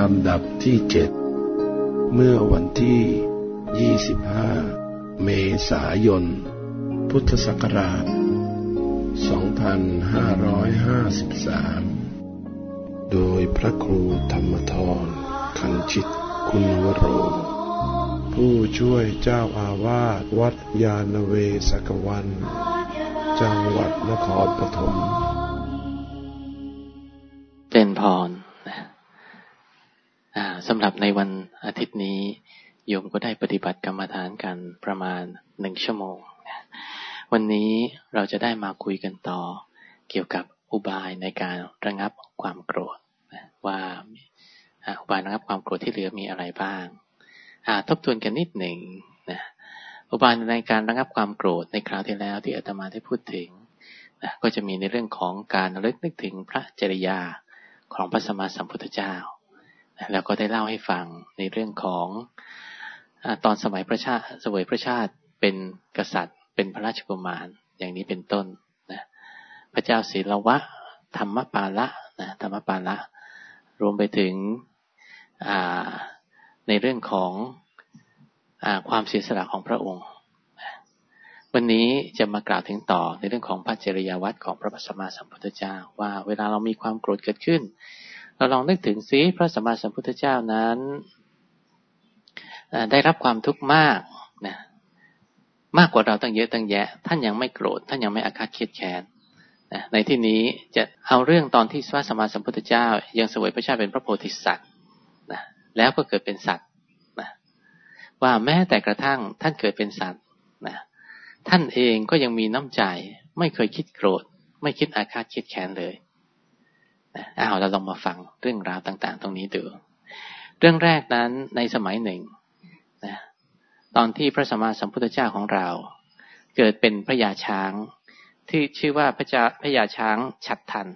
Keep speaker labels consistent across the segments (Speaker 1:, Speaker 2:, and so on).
Speaker 1: ลำดับที่เจ็ดเมื่อวันที่ 25 เมษายน พุทธศักราช 2553 โดยพระครูธรรมทรขันชิตคุณวโร ผู้ช่วยเจ้าอาวาสวัดยาณเวศกวัน จังหวัดนครปฐม
Speaker 2: ในวันอาทิตย์นี้โยมก็ได้ปฏิบัติกรรมฐานกันประมาณหนึ่งชั่วโมง วันนี้เราจะได้มาคุยกันต่อ เกี่ยวกับอุบายในการระงับความโกรธว่าอุบายระงับความโกรธที่เหลือมีอะไรบ้างทบทวนกันนิดหนึ่งนะอุบายในการระงับความโกรธในคราวที่แล้วที่อาตมาได้พูดถึงนะก็จะมีในเรื่องของการระลึกนึกถึงพระจริยาของพระสมมาสัมพุทธเจ้า แล้วก็ได้เล่าให้ฟังในเรื่องของอตอนสมัยพระชาติสวยพระชาติเป็นกษัตริย์ เป็นพระราชกุมารอย่างนี้เป็นต้นนะพระเจ้าศีลวะ ธรรมปาละนะธรรมปาละ รวมไปถึงในเรื่องของอความเสียสละของพระองค์วันนี้จะมากล่าวถึงต่อในเรื่องของพระเจริยาวัดของพระปัสมาสัมพุทธเจ้าว่าเวลาเรามีความโกรธเกิดขึ้น เราลองนึกถึงซิพระสัมมาสัมพุทธเจ้านั้นได้รับความทุกข์มากนะมากกว่าเราตั้งเยอะตั้งแยะ ท่านยังไม่โกรธท่านยังไม่อาฆาตเคียดแค้นนะในที่นี้จะเอาเรื่องตอนที่พระสัมมาสัมพุทธเจ้า ยังสวยพระชาติเป็นพระโพธิสัตว์นะแล้วก็เกิดเป็นสัตว์นะว่าแม้แต่กระทั่งท่านเกิดเป็นสัตว์นะท่านเองก็ยังมีน้ำใจ ไม่เคยคิดโกรธ ไม่คิดอาฆาตคิดแค้นเลย อาเราลองมาฟังเรื่องราวต่าง ๆ ตรงนี้ดู เรื่องแรกนั้นในสมัยหนึ่งนะตอนที่พระสัมมาสัมพุทธเจ้าของเรา เกิดเป็นพระยาช้างที่ชื่อว่าพระจาพระยาช้างฉัดทัน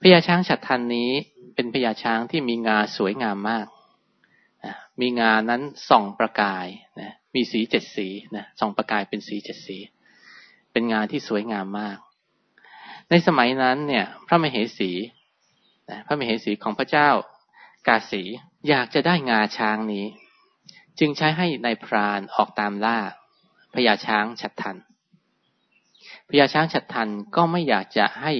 Speaker 2: พระยาช้างฉัดทันนี้เป็นพระยาช้างที่มีงาสวยงามมาก มีงานั้นส่องประกายนะมีสีเจ็ดสีนะส่องประกายเป็นสีเจ็ดสี เป็นงาที่สวยงามมาก ในสมัยนั้นเนี่ย พระมเหสีพระมเหสีของพระเจ้ากาสีอยากจะได้งาช้างนี้ จึงใช้ให้ในายพรานออกตามล่าพญาช้างฉัดทันพญาช้างฉัดทันก็ไม่อยากจะให้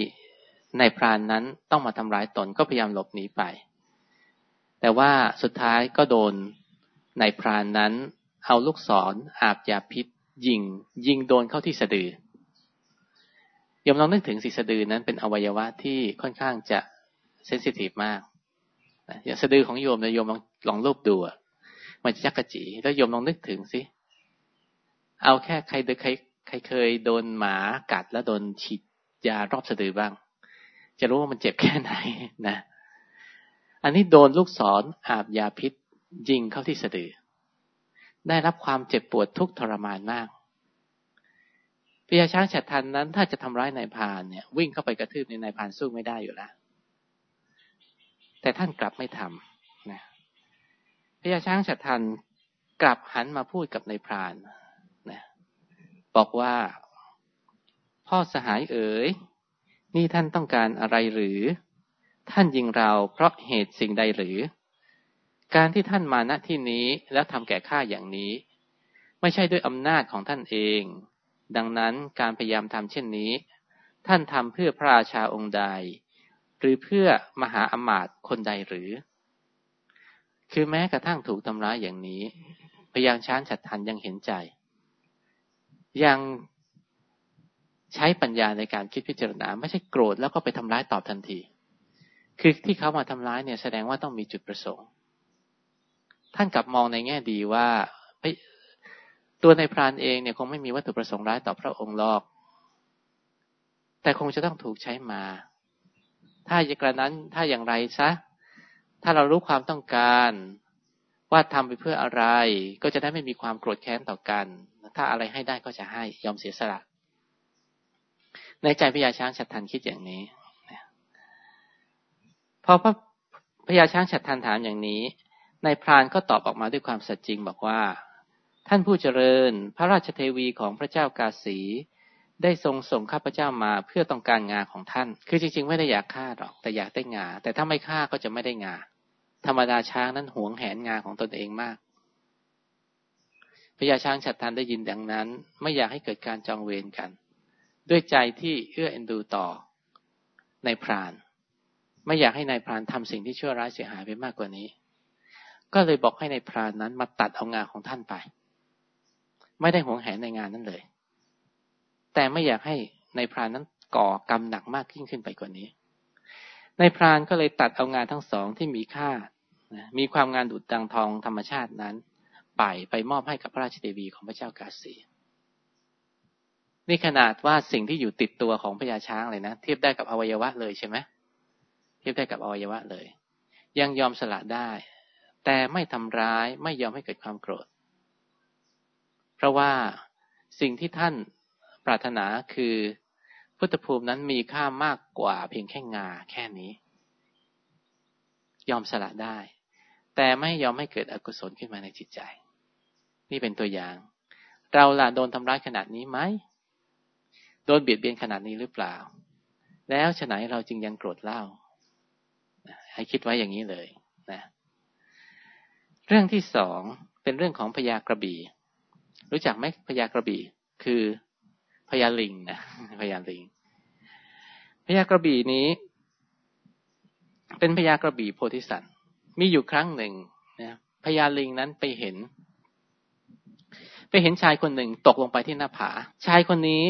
Speaker 2: ในายพรานนั้นต้องมาทำร้ายตนก็พยายามหลบหนีไป แต่ว่าสุดท้ายก็โดนนายพรานนั้น เอาลูกศรออาบยาพิษยิง ยิงโดนเข้าที่สะดือ ยมลองนึกถึงศีรษะดือนั้นเป็นอวัยวะที่ค่อนข้างจะเซนซิทีฟมากอย่างสะดือของโยมนะโยมลองลองรูปดูมันจะจักกะจีแล้วโยมลองนึกถึงสิเอาแค่ใครใครใครเคยโดนหมากัดแล้วโดนฉีดยารอบสะดือบ้าง จะรู้ว่ามันเจ็บแค่ไหนนะ อันนี้โดนลูกศรอาบยาพิษยิงเข้าที่สะดือ ได้รับความเจ็บปวดทุกทรมานมาก พญาช้างฉัดทันนั้น ถ้าจะทำร้ายนายพานเนี่ย วิ่งเข้าไปกระทืบในนายพานสู้ไม่ได้อยู่แล้ว แต่ท่านกลับไม่ทำนะพญาช้างฉัดทันกลับหันมาพูดกับนายพรานนะบอกว่า พ่อสหายเอ๋ย นี่ท่านต้องการอะไรหรือ ท่านยิงเราเพราะเหตุสิ่งใดหรือ การที่ท่านมาณที่นี้แล้วทำแก่ข้าอย่างนี้ ไม่ใช่ด้วยอำนาจของท่านเอง ดังนั้นการพยายามทำเช่นนี้ ท่านทำเพื่อพระราชาองค์ใด หรือเพื่อมหาอมาตย์คนใดหรือ คือแม้กระทั่งถูกทำร้ายอย่างนี้ พยางช้านฉัดทันยังเห็นใจ ยังใช้ปัญญาในการคิดพิจารณา ไม่ใช่โกรธแล้วก็ไปทำร้ายตอบทันที คือที่เขามาทำร้ายเนี่ยแสดงว่าต้องมีจุดประสงค์ ท่านกลับมองในแง่ดีว่า ตัวในพรานเองเนี่ยคงไม่มีวัตถุประสงค์ร้ายต่อพระองค์หรอก แต่คงจะต้องถูกใช้มา ถ้าอย่างกระนั้นถ้าอย่างไรซะ ถ้าเรารู้ความต้องการว่าทำไปเพื่ออะไร ก็จะได้ไม่มีความโกรธแค้นต่อกัน ถ้าอะไรให้ได้ก็จะให้ยอมเสียสละ ในใจพญาช้างฉัดทันคิดอย่างนี้ พอพระพญาช้างฉัดทันถามอย่างนี้ ในพรานก็ตอบออกมาด้วยความสัจจริงบอกว่า ท่านผู้เจริญ พระราชเทวีของพระเจ้ากาสี ได้ทรงส่งข้าพเจ้ามาเพื่อต้องการงาของท่าน คือจริง ๆ ไม่ได้อยากฆ่าหรอก แต่อยากได้งา แต่ถ้าไม่ฆ่าก็จะไม่ได้งา ธรรมดาช้างนั้นหวงแหนงาของตนเองมากพญาช้างฉัดทันได้ยินดังนั้น ไม่อยากให้เกิดการจองเวรกัน ด้วยใจที่เอื้อเอ็นดูต่อในพราน ไม่อยากให้ในายพรานทำสิ่งที่ชั่วร้ายเสียหายไปมากกว่านี้ ก็เลยบอกให้ในายพรานนั้นมาตัดเอางาของท่านไป ไม่ได้หวงแหนในงานนั้นเลย แต่ไม่อยากให้ในพรานนั้นก่อกรรมหนักมากยิ่งขึ้นไปกว่านี้ ในพรานก็เลยตัดเอางานทั้งสองที่มีค่า มีความงานดุดดังทองธรรมชาตินั้น ไปไปมอบให้กับพระราชเทวีของพระเจ้ากาสีนี่ขนาดว่าสิ่งที่อยู่ติดตัวของพญาช้างเลยนะ เทียบได้กับอวัยวะเลยใช่ไหมเทียบได้กับอวัยวะเลย ยังยอมสละได้ แต่ไม่ทำร้ายไม่ยอมให้เกิดความโกรธ ราะว่าสิ่งที่ท่านปรารถนาคือพุทธภูมินั้นมีค่ามากกว่าเพียงแค่งาแค่นี้ ยอมสละได้ แต่ไม่ยอมให้เกิดอกุศลขึ้นมาในจิตใจ นี่เป็นตัวอย่าง เราล่ะโดนทำร้ายขนาดนี้ไหมโดนเบียดเบียนขนาดนี้หรือเปล่า แล้วฉะไหนเราจึงยังโกรธเล่า ให้คิดไว้อย่างนี้เลยนะ เรื่องที่สองเป็นเรื่องของพญากระบี่ รู้จักไหมพญากระบี่ คือพญาลิงนะพญาลิงพญากระบี่นี้ เป็นพญากระบี่โพธิสัตว์ มีอยู่ครั้งหนึ่งนะพญาลิงนั้นไปเห็น ไปเห็นชายคนหนึ่งตกลงไปที่หน้าผา ชายคนนี้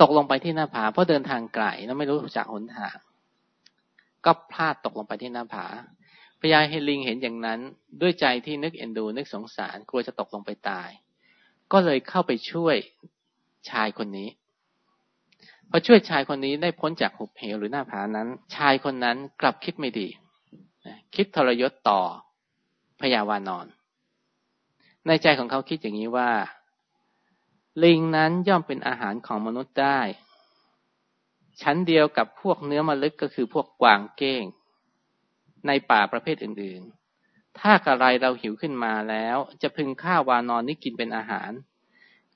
Speaker 2: ตกลงไปที่หน้าผา เพราะเดินทางไกลแล้วไม่รู้จักหนทาง ก็พลาดตกลงไปที่หน้าผาพญาเฮลิงเห็นอย่างนั้นด้วยใจที่นึกเอ็นดูนึกสงสารกลัวจะตกลงไปตาย ก็เลยเข้าไปช่วยชายคนนี้พอช่วยชายคนนี้ได้พ้นจากหุบเหวหรือหน้าผานั้น ชายคนนั้นกลับคิดไม่ดี คิดทรยศต่อพยาวานอน ในใจของเขาคิดอย่างนี้ว่า ลิงนั้นย่อมเป็นอาหารของมนุษย์ได้ ชั้นเดียวกับพวกเนื้อมลึกก็คือพวกกวางเก้ง ในป่าประเภทอื่นๆ ถ้ากระไรเราหิวขึ้นมาแล้ว จะพึงฆ่าวานอนนี้กินเป็นอาหาร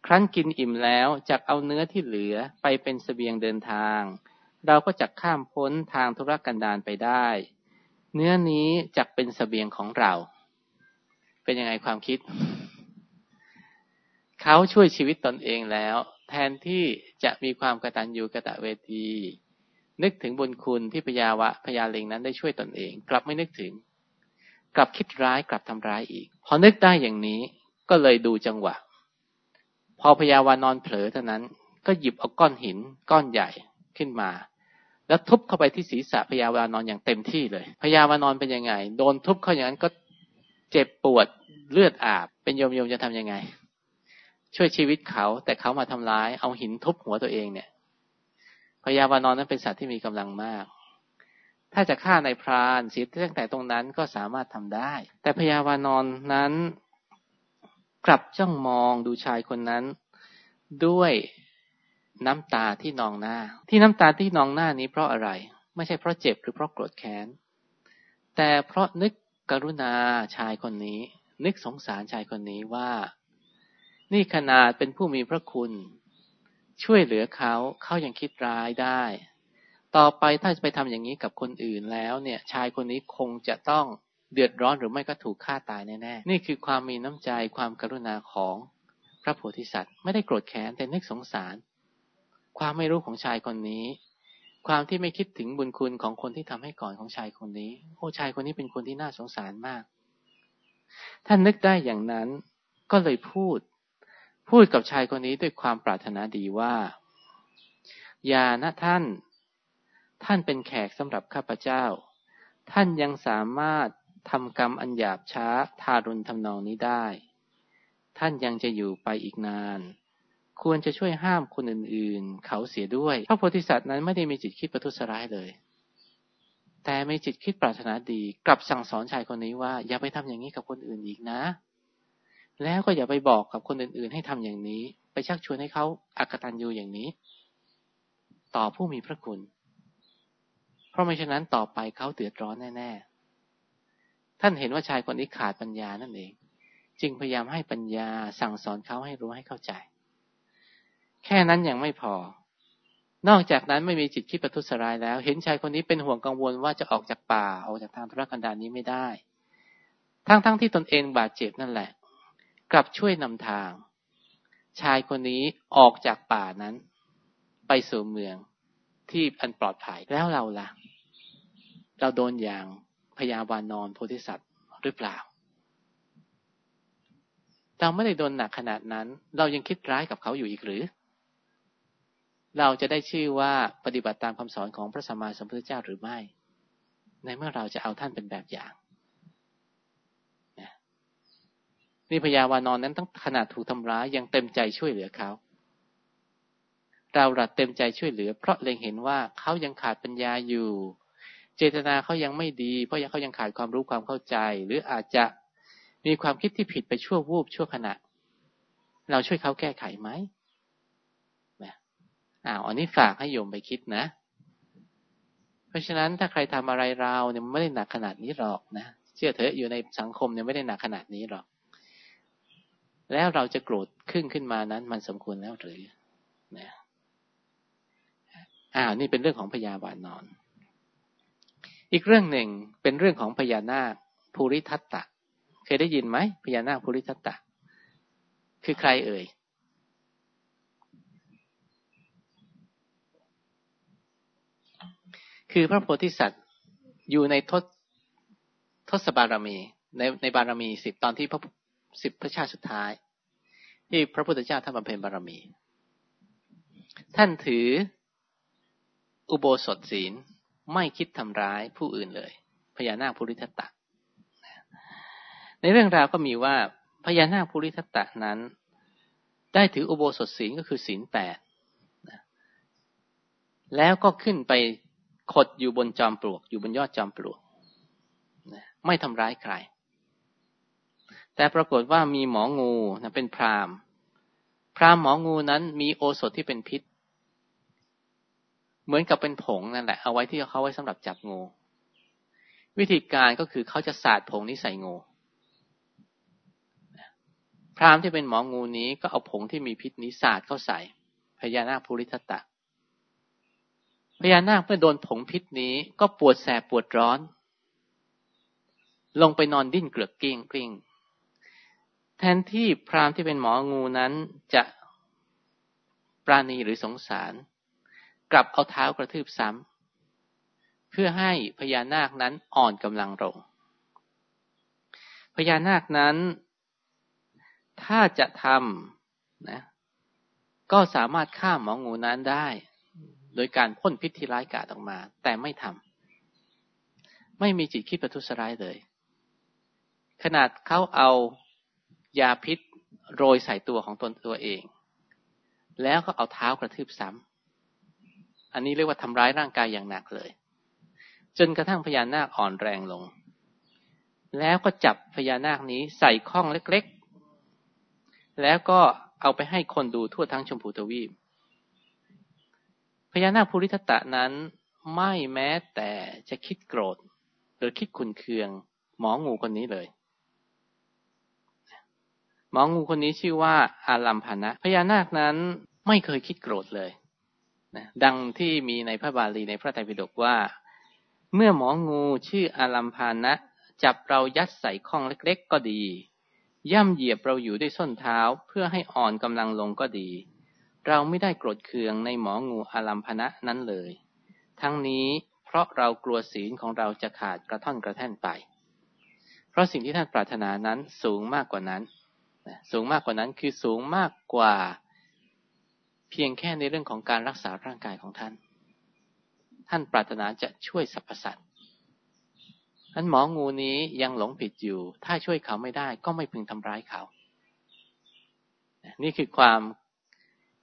Speaker 2: ครั้นกินอิ่มแล้วจักเอาเนื้อที่เหลือไปเป็นสเสบียงเดินทาง เราก็จะข้ามพ้นทางธุรกันดารไปได้ เนื้อนี้จักเป็นสเสบียงของเรา เป็นยังไงความคิด เขาช่วยชีวิตตนเองแล้ว แทนที่จะมีความกระตัญญูกระตะเวทีนึกถึงบุญคุณที่พยาวะพยาเลงนั้นได้ช่วยตนเอง กลับไม่นึกถึง กลับคิดร้ายกลับทำร้ายอีก พอนึกได้อย่างนี้ก็เลยดูจังหวะ พอพญาวานอนเผลอเท่านั้น ก็หยิบเอาก้อนหินก้อนใหญ่ขึ้นมา แล้วทุบเข้าไปที่ศีรษะพญาวานอนอย่างเต็มที่เลยพญาวานอนเป็นยังไง โดนทุบเข้าอย่างนั้นก็เจ็บปวดเลือดอาบ เป็นโยมโยมจะทํำยังไง ช่วยชีวิตเขา แต่เขามาทำร้าย เอาหินทุบหัวตัวเองเนี่ยพญาวานอนนั้นเป็นสัตว์ที่มีกำลังมาก ถ้าจะฆ่าในพรานเสียตั้งแต่ตรงนั้นก็สามารถทำได้ แต่พญาวานอนนั้นกลับจ้องมองดูชายคนนั้น ด้วยน้ำตาที่นองหน้า ที่น้ำตาที่นองหน้านี้เพราะอะไร ไม่ใช่เพราะเจ็บหรือเพราะโกรธแค้น แต่เพราะนึกกรุณาชายคนนี้ นึกสงสารชายคนนี้ว่า นี่ขนาดเป็นผู้มีพระคุณ ช่วยเหลือเขาเขายังคิดร้ายได้ ต่อไปถ้าจะไปทำอย่างนี้กับคนอื่นแล้วเนี่ยชายคนนี้คงจะต้องเดือดร้อนหรือไม่ก็ถูกฆ่าตายแน่ๆ นี่คือความมีน้ำใจความกรุณาของพระโพธิสัตว์ ไม่ได้โกรธแค้นแต่นึกสงสาร ความไม่รู้ของชายคนนี้ ความที่ไม่คิดถึงบุญคุณของคนที่ทำให้ก่อนของชายคนนี้ โอ้ชายคนนี้เป็นคนที่น่าสงสารมาก ท่านนึกได้อย่างนั้นก็เลยพูด พูดกับชายคนนี้ด้วยความปรารถนาดีว่า อย่านะท่าน ท่านเป็นแขกสำหรับข้าพเจ้า ท่านยังสามารถทำกรรมอันหยาบช้าทารุณทำนองนี้ได้ ท่านยังจะอยู่ไปอีกนาน ควรจะช่วยห้ามคนอื่นๆ เขาเสียด้วย พระโพธิสัตว์นั้นไม่ได้มีจิตคิดประทุษร้ายเลย แต่มีจิตคิดปรารถนาดี กลับสั่งสอนชายคนนี้ว่า อย่าไปทำอย่างนี้กับคนอื่นอีกนะ แล้วก็อย่าไปบอกกับคนอื่นๆ ให้ทำอย่างนี้ ไปชักชวนให้เขาอักตันยูอย่างนี้ ต่อผู้มีพระคุณ ราะไม่เช่นนั้นต่อไปเขาเดือดร้อนแน่ ๆ ท่านเห็นว่าชายคนนี้ขาดปัญญานั่นเอง จึงพยายามให้ปัญญาสั่งสอนเขาให้รู้ให้เข้าใจ แค่นั้นยังไม่พอ นอกจากนั้นไม่มีจิตคิดประทุษร้ายแล้ว เห็นชายคนนี้เป็นห่วงกังวลว่าจะออกจากป่าออกจากทางธุรกันดารนี้ไม่ได้ ทั้งๆทที่ตนเองบาดเจ็บนั่นแหละ กลับช่วยนำทาง ชายคนนี้ออกจากป่านั้น ไปสู่เมืองที่อันปลอดภัยแล้วเราล่ะ เราโดนอย่างพยาบาลนอนโพธิสัตว์หรือเปล่า เราไม่ได้โดนหนักขนาดนั้น เรายังคิดร้ายกับเขาอยู่อีกหรือ เราจะได้ชื่อว่าปฏิบัติตามคำสอนของพระสัมมาสัมพุทธเจ้าหรือไม่ ในเมื่อเราจะเอาท่านเป็นแบบอย่างนี่พยาวานอนนั้นต้องขนาดถูกทำร้ายยังเต็มใจช่วยเหลือเขา เราหละเต็มใจช่วยเหลือ เพราะเล็งเห็นว่าเขายังขาดปัญญาอยู่ เจตนาเขายังไม่ดี เพราะยังเขายังขาดความรู้ความเข้าใจ หรืออาจจะมีความคิดที่ผิดไปชั่ววูบชั่วขณะ เราช่วยเขาแก้ไขไหมนะอ้าวอันนี้ฝากให้โยมไปคิดนะ เพราะฉะนั้นถ้าใครทำอะไรเราเนี่ยไม่ได้หนักขนาดนี้หรอกนะเชื่อเถอะอยู่ในสังคมเนี่ยไม่ได้หนักขนาดนี้หรอก แล้วเราจะโกรธขึ้นขึ้นมานั้น มันสมควรแล้วหรือนะอ้าวนี่เป็นเรื่องของพยาบาลนอน อีกเรื่องหนึ่งเป็นเรื่องของพญานาคภูริทัตตะ เคยได้ยินไหมพญานาคภูริทัตตะ คือใครเอ่ยคือพระโพธิสัตว์อยู่ในทศทศบารมีในในบารมีสิบตอนที่พระสิบพระชาติสุดท้าย ที่พระพุทธเจ้าท่านบำเพ็ญบารมี ท่านถืออุโบสถศีล ไม่คิดทำร้ายผู้อื่นเลย พญานาคภูริทัตตะ ในเรื่องราวก็มีว่าพญานาคภูริทัตตะนั้น ได้ถืออุโบสถศีลก็คือศีลแปดแล้วก็ขึ้นไปขดอยู่บนจอมปลวก อยู่บนยอดจอมปลวกไม่ทำร้ายใคร แต่ปรากฏว่ามีหมองูนะเป็นพรามพรามหมองูนั้นมีโอสถที่เป็นพิษ เหมือนกับเป็นผงนั่นแหละ เอาไว้ที่เขาไว้สำหรับจับงู วิธีการก็คือเขาจะสาดผงนี้ใส่งูพรามที่เป็นหมองูนี้ก็เอาผงที่มีพิษนี้สาดเข้าใส่ พญานาคภูริทัตตะพญานาคเมื่อโดนผงพิษนี้ก็ปวดแสบปวดร้อน ลงไปนอนดิ้นเกลือกกิ้งกลิ้งแทนที่พราหมณ์ที่เป็นหมองูนั้นจะปราณีหรือสงสาร กลับเอาเท้ากระทืบซ้ำเพื่อให้พญานาคนั้นอ่อนกำลังลงพญานาคนั้น ถ้าจะทำนะก็สามารถฆ่าหมองูนั้นได้ โดยการพ่นพิษที่ร้ายกาจออกมา แต่ไม่ทำไม่มีจิตคิดประทุษร้ายเลย ขนาดเขาเอายาพิษโรยใส่ตัวของตนตัวเอง แล้วก็เอาเท้ากระทืบซ้ำ อันนี้เรียกว่าทำร้ายร่างกายอย่างหนักเลย จนกระทั่งพญานาคอ่อนแรงลง แล้วก็จับพญานาคนี้ใส่ข้องเล็กๆ แล้วก็เอาไปให้คนดูทั่วทั้งชมพูทวีปพญานาคภูริทัตะนั้นไม่แม้แต่จะคิดโกรธ หรือคิดขุนเคือง หมองูคนนี้เลย หมองูคนนี้ชื่อว่าอารัมพานะพญานาคนั้นไม่เคยคิดโกรธเลย นะดังที่มีในพระบาลีในพระไตรปิฎกว่า เมื่อหมองูชื่ออารัมพานะ จับเรายัดใส่ข้องเล็กๆก็ดี ย่ำเหยียบเราอยู่ด้วยส้นเท้าเพื่อให้อ่อนกำลังลงก็ดี เราไม่ได้โกรธเคืองในหมองูอารัมพนะนั้นเลย ทั้งนี้เพราะเรากลัวศีลของเราจะขาดกระท่อนกระแท่นไป เพราะสิ่งที่ท่านปรารถนานั้นสูงมากกว่านั้น สูงมากกว่านั้นคือสูงมากกว่า เพียงแค่ในเรื่องของการรักษาร่างกายของท่าน ท่านปรารถนาจะช่วยสรรพสัตว์ท่านหมองูนี้ยังหลงผิดอยู่ ถ้าช่วยเขาไม่ได้ก็ไม่พึงทำร้ายเขา นี่คือความ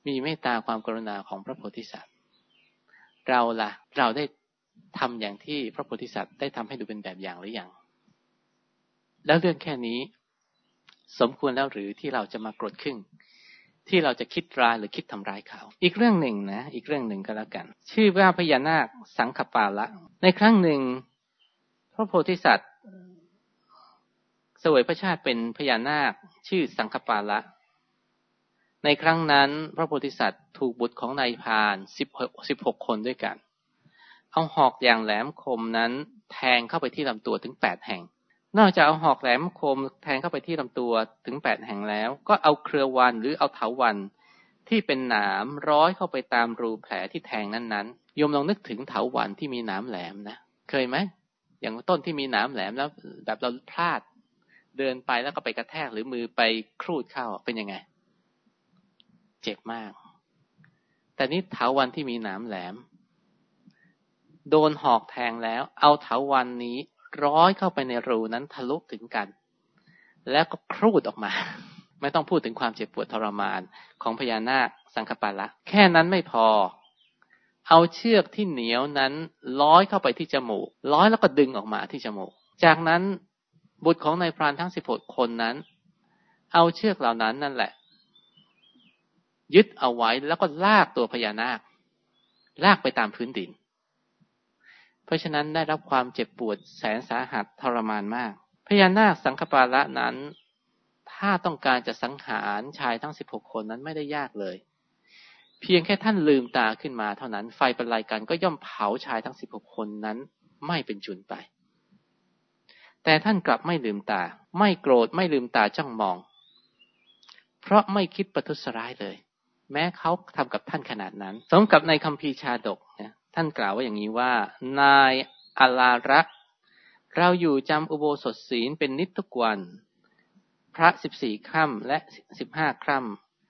Speaker 2: มีเมตตาความกรุณาของพระโพธิสัตว์ เราละ่ะ เราได้ทำอย่างที่พระโพธิสัตว์ได้ทำให้ดูเป็นแบบอย่างหรือยัง แล้วเรื่องแค่นี้ สมควรแล้วหรือที่เราจะมากรดขึ้น ที่เราจะคิดร้ายหรือคิดทำร้ายเขา อีกเรื่องหนึ่งนะ อีกเรื่องหนึ่งก็แล้วกัน ชื่อว่าพญานาคสังขปาละ ในครั้งหนึ่ง พระโพธิสัตว์สวยพระชาติเป็นพญานาค ชื่อสังขปาละ ในครั้งนั้น พระโพธิสัตว์ถูกบุตรของนายพานสิบสิบหกคนด้วยกัน เอาหอกอย่างแหลมคมนั้น แทงเข้าไปที่ลำตัวถึงแปดแห่ง นอกจากเอาหอกแหลมคมแทงเข้าไปที่ลำตัวถึงแปดแห่งแล้ว ก็เอาเครือวันหรือเอาเถาวันที่เป็นหนามร้อยเข้าไปตามรูแผลที่แทงนั้นๆโยมลองนึกถึงเถาวันที่มีหนามแหลมนะเคยไหมอย่างต้นที่มีหนามแหลมแล้ว แบบเราพลาดเดินไปแล้วก็ไปกระแทกหรือมือไปครูดเข้าเป็นยังไง เจ็บมาก แต่นี้เถาวันที่มีหนามแหลม โดนหอกแทงแล้ว เอาเถาวันนี้ ร้อยเข้าไปในรูนั้นทะลุถึงกัน แล้วก็ครูดออกมา ไม่ต้องพูดถึงความเจ็บปวดทรมานของพญานาคสังคปาละแค่นั้นไม่พอ เอาเชือกที่เหนียวนั้นร้อยเข้าไปที่จมูกร้อยแล้วก็ดึงออกมาที่จมูก จากนั้นบุตรของนายพรานทั้งสิบหกคนนั้น เอาเชือกเหล่านั้นนั่นแหละ ยึดเอาไว้แล้วก็ลากตัวพญานาค ลากไปตามพื้นดิน เพราะฉะนั้นได้รับความเจ็บปวดแสนสาหัสทรมานมาก พญานาคสังฆปาละนั้น ถ้าต้องการจะสังหารชายทั้งสิบหกคนนั้นไม่ได้ยากเลย เพียงแค่ท่านลืมตาขึ้นมาเท่านั้นไฟบรรลัยกันก็ย่อมเผาชายทั้งสิบหกคนนั้นไม่เป็นจุนไป แต่ท่านกลับไม่ลืมตา ไม่โกรธไม่ลืมตาจ้องมอง เพราะไม่คิดประทุษร้ายเลย แม้เขาทำกับท่านขนาดนั้น สมกับในคัมภีร์ชาดกนะ ท่านกล่าวว่าอย่างนี้ว่า นายอาลารักเราอยู่จำอุโบสถศีลเป็นนิจทุกวัน พระสิบสี่ค่ำและสิบห้าค่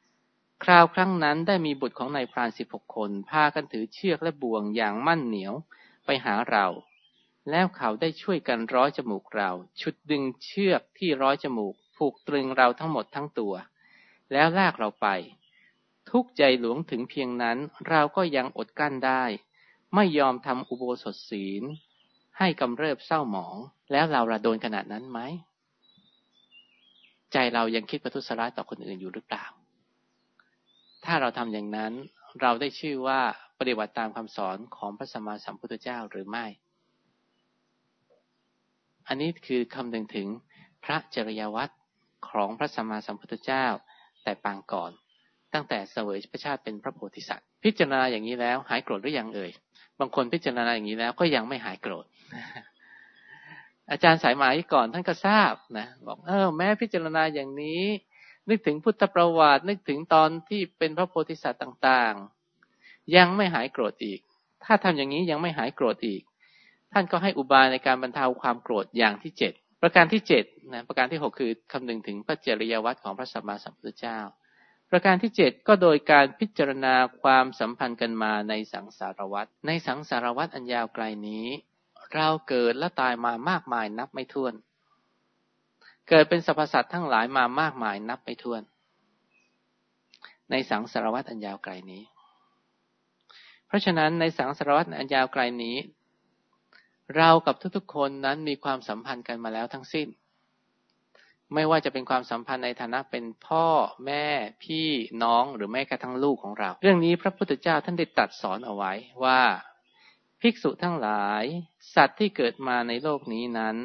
Speaker 2: ำคราวครั้งนั้นได้มีบุตรของนายพรานสิบหกคน พากันถือเชือกและบ่วงอย่างมั่นเหนียวไปหาเรา แล้วเขาได้ช่วยกันร้อยจมูกเรา ชุดดึงเชือกที่ร้อยจมูก ผูกตรึงเราทั้งหมดทั้งตัว แล้วลากเราไป ทุกใจหลวงถึงเพียงนั้น เราก็ยังอดกั้นได้ ไม่ยอมทำอุโบสถศีล ให้กำเริบเศร้าหมอง แล้วเราระโดนขนาดนั้นไหม ใจเรายังคิดประทุษร้ายต่อคนอื่นอยู่หรือเปล่า ถ้าเราทำอย่างนั้นเราได้ชื่อว่าปฏิบัติตามคำสอนของพระสัมมาสัมพุทธเจ้าหรือไม่ อันนี้คือคำนึงถึงพระจริยวัตรของพระสัมมาสัมพุทธเจ้า แต่ปางก่อน ตั้งแต่เสวยพระชาติเป็นพระโพธิสัตว์ พิจารณาอย่างนี้แล้วหายโกรธหรือยังเอ่ย บางคนพิจารณาอย่างนี้แล้ว ก็ยังไม่หายโกรธ อาจารย์สายหมายก่อนท่านก็ทราบนะบอกเออแม้พิจารณาอย่างนี้ นึกถึงพุทธประวัติ นึกถึงตอนที่เป็นพระโพธิสัตว์ต่าง ๆ ยังไม่หายโกรธอีก ถ้าทำอย่างนี้ยังไม่หายโกรธอีก ท่านก็ให้อุบายในการบรรเทาความโกรธอย่างที่เจ็ดประการที่เจ็ดนะประการที่หกคือคำนึงถึงพระเจริยวัตรของพระสัมมาสัมพุทธเจ้า ประการที่เจ็ดก็โดยการพิจารณาความสัมพันธ์กันมาในสังสารวัตรในสังสารวัตรอันยาวไกลนี้ เราเกิดและตายมามากมายนับไม่ถ้วน เกิดเป็นสรรพสัตว์ทั้งหลายมามากมายนับไม่ถ้วน ในสังสารวัตรอันยาวไกลนี้ เพราะฉะนั้นในสังสารวัตรอันยาวไกลนี้ เรากับทุกๆคนนั้นมีความสัมพันธ์กันมาแล้วทั้งสิ้น ไม่ว่าจะเป็นความสัมพันธ์ในฐานะเป็นพ่อแม่พี่น้องหรือแม้กระทั่งลูกของเรา เรื่องนี้พระพุทธเจ้าท่านได้ตัดสอนเอาไว้ว่าภิกษุทั้งหลาย สัตว์ที่เกิดมาในโลกนี้นั้น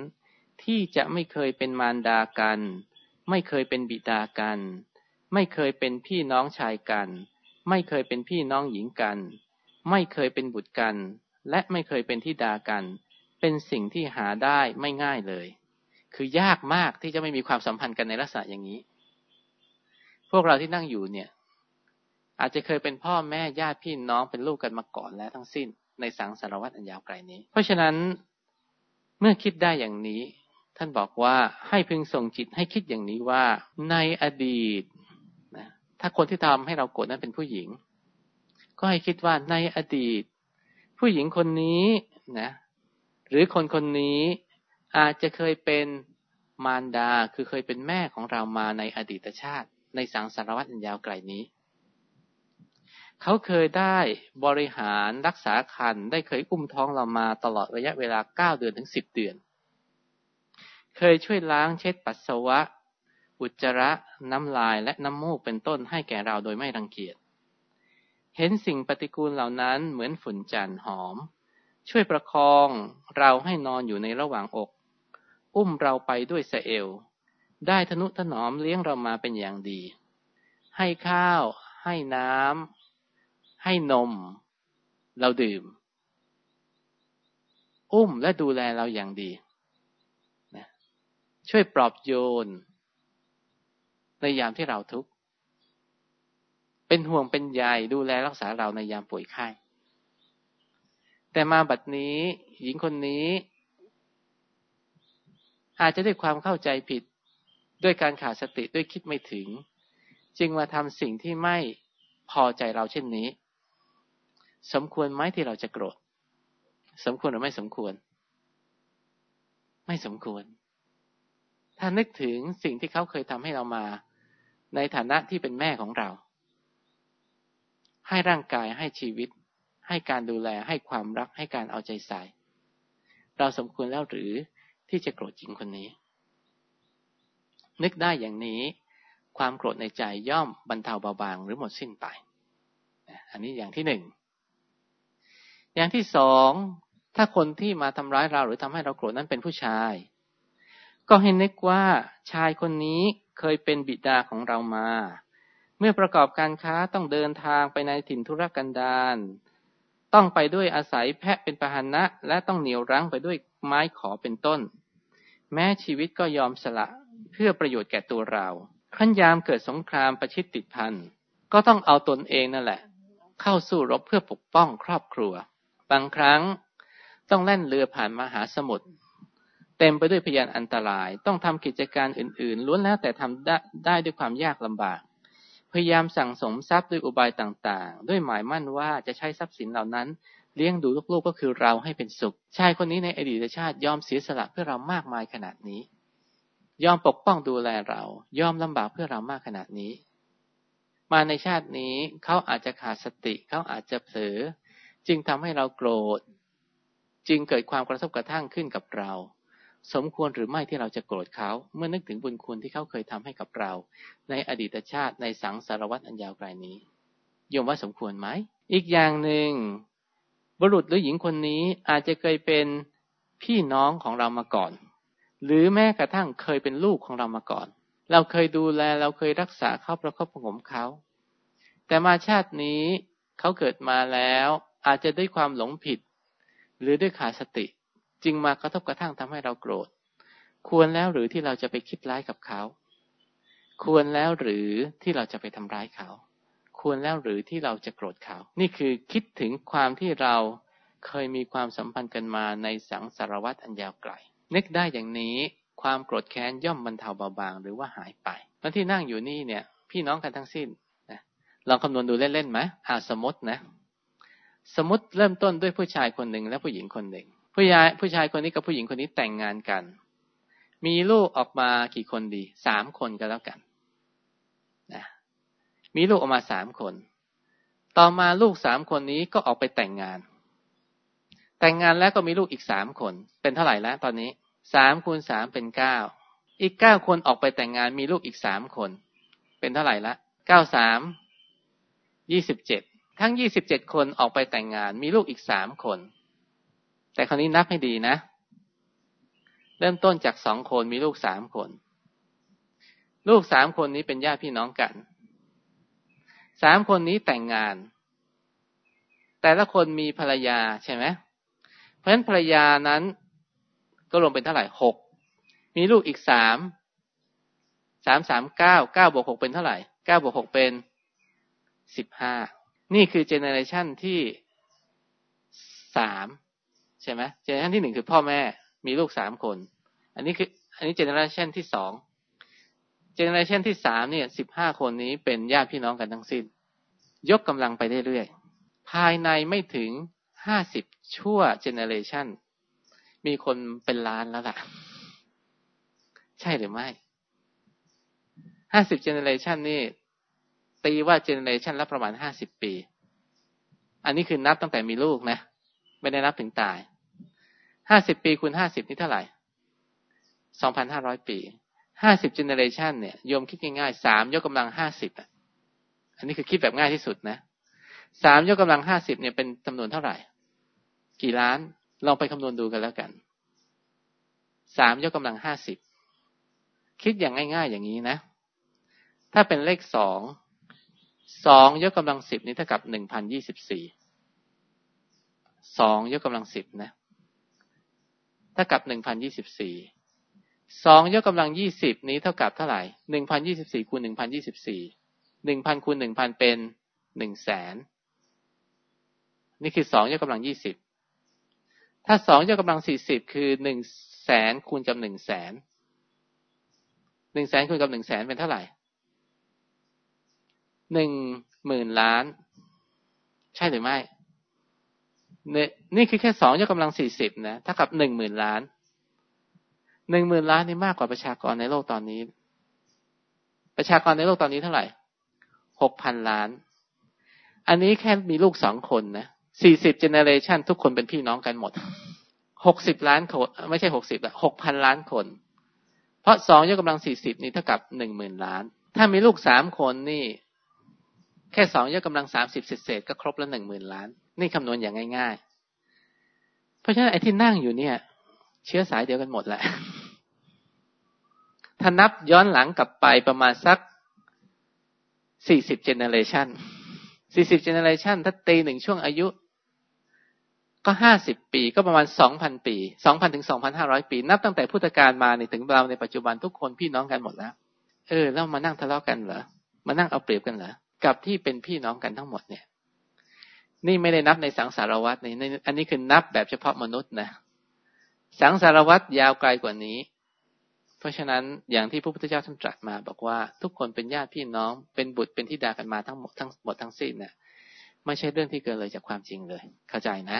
Speaker 2: ที่จะไม่เคยเป็นมารดากัน ไม่เคยเป็นบิดากัน ไม่เคยเป็นพี่น้องชายกัน ไม่เคยเป็นพี่น้องหญิงกัน ไม่เคยเป็นบุตรกัน และไม่เคยเป็นที่ดากัน เป็นสิ่งที่หาได้ไม่ง่ายเลย คือยากมากที่จะไม่มีความสัมพันธ์กันในลักษณะอย่างนี้ พวกเราที่นั่งอยู่เนี่ย อาจจะเคยเป็นพ่อแม่ญาติพี่น้องเป็นลูกกันมาก่อนแล้วทั้งสิ้นในสังสารวัตรอันยาวไกลนี้ เพราะฉะนั้นเมื่อคิดได้อย่างนี้ ท่านบอกว่าให้พึงส่งจิตให้คิดอย่างนี้ว่าในอดีตนะถ้าคนที่ทำให้เราโกรธนั้นเป็นผู้หญิง ก็ให้คิดว่าในอดีต ผู้หญิงคนนี้นะหรือคนคนนี้ อาจจะเคยเป็นมารดาคือเคยเป็นแม่ของเรามาในอดีตชาติ ในสังสารวัตรอันยาวไกลนี้ เขาเคยได้บริหารรักษาคันได้เคยอุ้มท้องเรามาตลอดระยะเวลาเก้าเดือนถึงสิบเดือน เคยช่วยล้างเช็ดปัสสาวะ อุจจาระ น้ำลายและน้ำมูกเป็นต้นให้แก่เราโดยไม่รังเกียจเห็นสิ่งปฏิกูลเหล่านั้นเหมือนฝุ่นจันหอม ช่วยประคองเราให้นอนอยู่ในระหว่างอก อุ้มเราไปด้วยสเอล ได้ทนุถนอมเลี้ยงเรามาเป็นอย่างดี ให้ข้าว ให้น้ำให้นม เราดื่ม อุ้มและดูแลเราอย่างดีนะช่วยปลอบโยน ในยามที่เราทุกข์เป็นห่วงเป็นใยดูแลรักษาเราในยามป่วยไข้แต่มาบัดนี้ หญิงคนนี้ อาจจะด้วยความเข้าใจผิด ด้วยการขาดสติด้วยคิดไม่ถึง จึงมาทำสิ่งที่ไม่พอใจเราเช่นนี้ สมควรไหมที่เราจะโกรธ สมควรหรือไม่สมควร ไม่สมควร ถ้านึกถึงสิ่งที่เขาเคยทำให้เรามา ในฐานะที่เป็นแม่ของเรา ให้ร่างกายให้ชีวิต ให้การดูแลให้ความรักให้การเอาใจใส่ เราสมควรแล้วหรือ ที่จะโกรธหญิงคนนี้ นึกได้อย่างนี้ความโกรธในใจย่อมบรรเทาเบาบางหรือหมดสิ้นไป อันนี้อย่างที่หนึ่ง อย่างที่สอง ถ้าคนที่มาทำร้ายเราหรือทำให้เราโกรธนั้นเป็นผู้ชาย ก็ให้นึกว่าชายคนนี้เคยเป็นบิดาของเรามา เมื่อประกอบการค้าต้องเดินทางไปในถิ่นธุรกันดาร ต้องไปด้วยอาศัยแพะเป็นพาหนะ และต้องเหนียวรั้งไปด้วยไม้ขอเป็นต้น แม้ชีวิตก็ยอมสละเพื่อประโยชน์แก่ตัวเราขั้นยามเกิดสงครามประชิดติดพันก็ต้องเอาตนเองนั่นแหละ เข้าสู้รบเพื่อปกป้องครอบครัว บางครั้งต้องแล่นเรือผ่านมหาสมุทรเต็มไปด้วยพยานอันตราย ต้องทำกิจการอื่นๆ ล้วนแล้วแต่ทำได้ด้วยความยากลำบาก พยายามสั่งสมทรัพย์ด้วยอุบายต่างๆ ด้วยหมายมั่นว่าจะใช้ทรัพย์สินเหล่านั้น เลี้ยงดูลูกๆก็คือเราให้เป็นสุข ชายคนนี้ในอดีตชาติยอมเสียสละเพื่อเรามากมายขนาดนี้ ยอมปกป้องดูแลเรา ยอมลำบากเพื่อเรามากขนาดนี้ มาในชาตินี้เขาอาจจะขาดสติเขาอาจจะเผลอจึงทำให้เราโกรธ จึงเกิดความกระทบกระทั่งขึ้นกับเรา สมควรหรือไม่ที่เราจะโกรธเขา เมื่อนึกถึงบุญคุณที่เขาเคยทำให้กับเรา ในอดีตชาติในสังสารวัตรอันยาวไกลนี้ยมว่าสมควรไหม อีกอย่างหนึ่ง บุรุษหรือหญิงคนนี้อาจจะเคยเป็นพี่น้องของเรามาก่อน หรือแม้กระทั่งเคยเป็นลูกของเรามาก่อน เราเคยดูแลเราเคยรักษาเขาประคบประงมเขาแต่มาชาตินี้เขาเกิดมาแล้วอาจจะด้วยความหลงผิด หรือด้วยขาดสติ จึงมากระทบกระทั่งทำให้เราโกรธ ควรแล้วหรือที่เราจะไปคิดร้ายกับเขา ควรแล้วหรือที่เราจะไปทำร้ายเขา ควรแล้วหรือที่เราจะโกรธเขา นี่คือคิดถึงความที่เราเคยมีความสัมพันธ์กันมาในสังสารวัตอันยาวไกล นึกได้อย่างนี้ความโกรธแค้นย่อมบรรเทาเบาบางหรือว่าหายไปตอนที่นั่งอยู่นี่เนี่ย พี่น้องกันทั้งสิ้นนะลองคำนวณดูเล่นๆไหมอาสมมตินะ สมมติเริ่มต้นด้วยผู้ชายคนหนึ่งและผู้หญิงคนหนึ่ง ผู้ชายผู้ชายคนนี้กับผู้หญิงคนนี้แต่งงานกัน มีลูกออกมากี่คนดีสามคนก็แล้วกัน มีลูกออกมาสามคน ต่อมาลูกสามคนนี้ก็ออกไปแต่งงาน แต่งงานแล้วก็มีลูกอีกสามคน เป็นเท่าไหร่แล้วตอนนี้สามคูณสามเป็นเก้า อีกเก้าคนออกไปแต่งงานมีลูกอีกสามคน เป็นเท่าไหร่ละเก้าสามยี่สิบเจ็ดทั้งยี่สิบเจ็ดคนออกไปแต่งงาน มีลูกอีกสามคน แต่คราวนี้นับให้ดีนะ เริ่มต้นจากสองคนมีลูกสามคน ลูกสามคนนี้เป็นญาติพี่น้องกัน สามคนนี้แต่งงาน แต่ละคนมีภรรยาใช่ไหมเพราะฉะนั้นภรรยานั้นก็รวมเป็นเท่าไหร่หกมีลูกอีกสามสามสามเก้าเก้าบวกหกเป็นเท่าไหร่เก้าบวกหกเป็นสิบห้านี่คือ generation ที่สามใช่ไหม generation ที่หนึ่งคือพ่อแม่มีลูกสามคน อันนี้คือ อันนี้ generation ที่สอง generation ที่สามเนี่ยสิบห้าคนนี้เป็นญาติพี่น้องกันทั้งสิ้น ยกกำลังไปเรื่อยๆภายในไม่ถึงห้าสิบชั่ว generation มีคนเป็นล้านแล้วล่ะ ใช่หรือไม่ห้าสิบเจเนอเรชันนี่ ตีว่าเจเนอเรชันละประมาณห้าสิบปี อันนี้คือนับตั้งแต่มีลูกนะ ไม่ได้นับถึงตายห้าสิบปีคูณห้าสิบนี่เท่าไหร่สองพันห้าร้อยปี ห้าสิบเจเนเรชันเนี่ยโยมคิดง่ายๆสามยกกำลังห้าสิบอะ อันนี้คือคิดแบบง่ายที่สุดนะสามยกกำลังห้าสิบเนี่ยเป็นจำนวนเท่าไหร่ กี่ล้านลองไปคำนวณดูกันแล้วกันสามยกกำลังห้าสิบคิดอย่างง่าย ๆ อย่างนี้นะ ถ้าเป็นเลขสองสองยกกำลังสิบนี้เท่ากับหนึ่งพันยี่สิบสี่สองยกกำลังสิบนะเท่ากับหนึ่งพันยี่สิบสี่ สองยกกำลังยี่สิบนี้เท่ากับเท่าไหร่หนึ่งพันยี่สิบสี่คูณหนึ่งพันยี่สิบสี่หนึ่งพันคูณหนึ่งพันเป็นหนึ่งแสนนี่คือสองยกกำลังยี่สิบถ้าสองยกกำลังสี่สิบคือหนึ่งแสนคูณกับหนึ่งแสนหนึ่งแสนคูณกับหนึ่งแสนเป็นเท่าไหร่หนึ่งหมื่นล้าน ใช่หรือไม่ นี่คือแค่สองยกกำลังสี่สิบนะถ้ากับหนึ่งหมื่นล้าน หนึ่งหมื่นล้านนี่มากกว่าประชากรในโลกตอนนี้ ประชากรในโลกตอนนี้เท่าไหร่หกพันล้าน อันนี้แค่มีลูกสองคนนะสี่สิบเจเนเรชันทุกคนเป็นพี่น้องกันหมดหกสิบล้านคนไม่ใช่หกสิบละหกพันล้านคน เพราะสองยกกำลังสี่สิบนี่เท่ากับหนึ่งหมื่นล้าน ถ้ามีลูกสามคนนี่ แค่สองยกกำลังสามสิบเศษก็ครบแล้วหนึ่งหมื่นล้าน นี่คำนวณอย่างง่าย ๆ เพราะฉะนั้นไอ้ที่นั่งอยู่เนี่ย เชื้อสายเดียวกันหมดแหละ ถ้านับย้อนหลังกลับไปประมาณสักสี่สิบเจเนเรชันสี่สิบเจเนเรชันถ้าตีหนึ่งช่วงอายุ ก็ห้าสิบปีก็ประมาณสองพันปีสองพันถึงสองพันห้าร้อยปี นับตั้งแต่พุทธกาลมาในถึงเราในปัจจุบันทุกคนพี่น้องกันหมดแล้ว เออแล้วมานั่งทะเลาะกันเหรอมานั่งเอาเปรียบกันเหรอกับที่เป็นพี่น้องกันทั้งหมดเนี่ย นี่ไม่ได้นับในสังสารวัตรนี่อันนี้คือนับแบบเฉพาะมนุษย์นะ สังสารวัตรยาวไกลกว่านี้ เพราะฉะนั้นอย่างที่พระพุทธเจ้าท่านตรัสมา บอกว่าทุกคนเป็นญาติพี่น้อง เป็นบุตรเป็นทิดากันมาทั้งหมดทั้งหมดทั้งสิ้นเนี่ยไม่ใช่เรื่องที่เกินเลยจากความจริงเลย เข้าใจนะ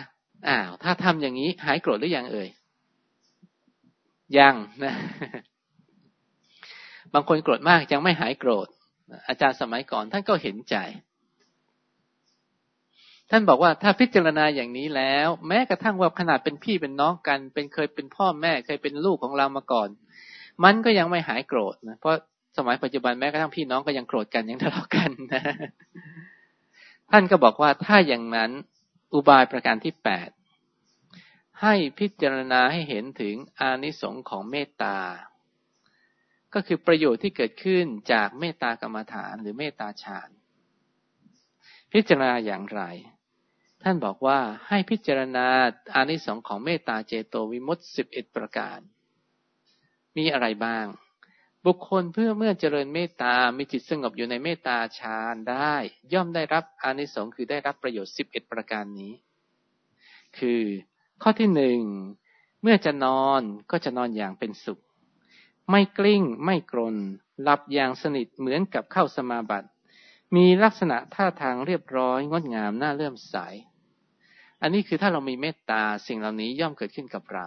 Speaker 2: อ้าวถ้าทำอย่างนี้หายโกรธหรือยังเอ่ยยังนะบางคนโกรธมากยังไม่หายโกรธ อาจารย์สมัยก่อนท่านก็เห็นใจ ท่านบอกว่าถ้าพิจารณาอย่างนี้แล้ว แม้กระทั่งว่าขนาดเป็นพี่เป็นน้องกัน เป็นเคยเป็นพ่อแม่เคยเป็นลูกของเรามาก่อน มันก็ยังไม่หายโกรธนะเพราะสมัยปัจจุบันแม้กระทั่งพี่น้องก็ยังโกรธกันยังทะเลาะกันนะท่านก็บอกว่าถ้าอย่างนั้นอุบายประการที่แปดให้พิจารณาให้เห็นถึงอานิสงส์ของเมตตา ก็คือประโยชน์ที่เกิดขึ้นจากเมตตากรรมฐานหรือเมตตาฌาน พิจารณาอย่างไร ท่านบอกว่าให้พิจารณาอานิสงส์ของเมตตาเจโตวิมุตติสิบเอ็ดประการ มีอะไรบ้าง บุคคลเพื่อเมื่อเจริญเมตตา มีจิตสงบอยู่ในเมตตาฌานได้ ย่อมได้รับอานิสงส์คือได้รับประโยชน์สิบเอ็ดประการนี้ คือข้อที่หนึ่งเมื่อจะนอนก็จะนอนอย่างเป็นสุข ไม่กลิ้งไม่กรนหลับอย่างสนิทเหมือนกับเข้าสมาบัติ มีลักษณะท่าทางเรียบร้อยงดงามน่าเลื่อมใส อันนี้คือถ้าเรามีเมตตาสิ่งเหล่านี้ย่อมเกิดขึ้นกับเรา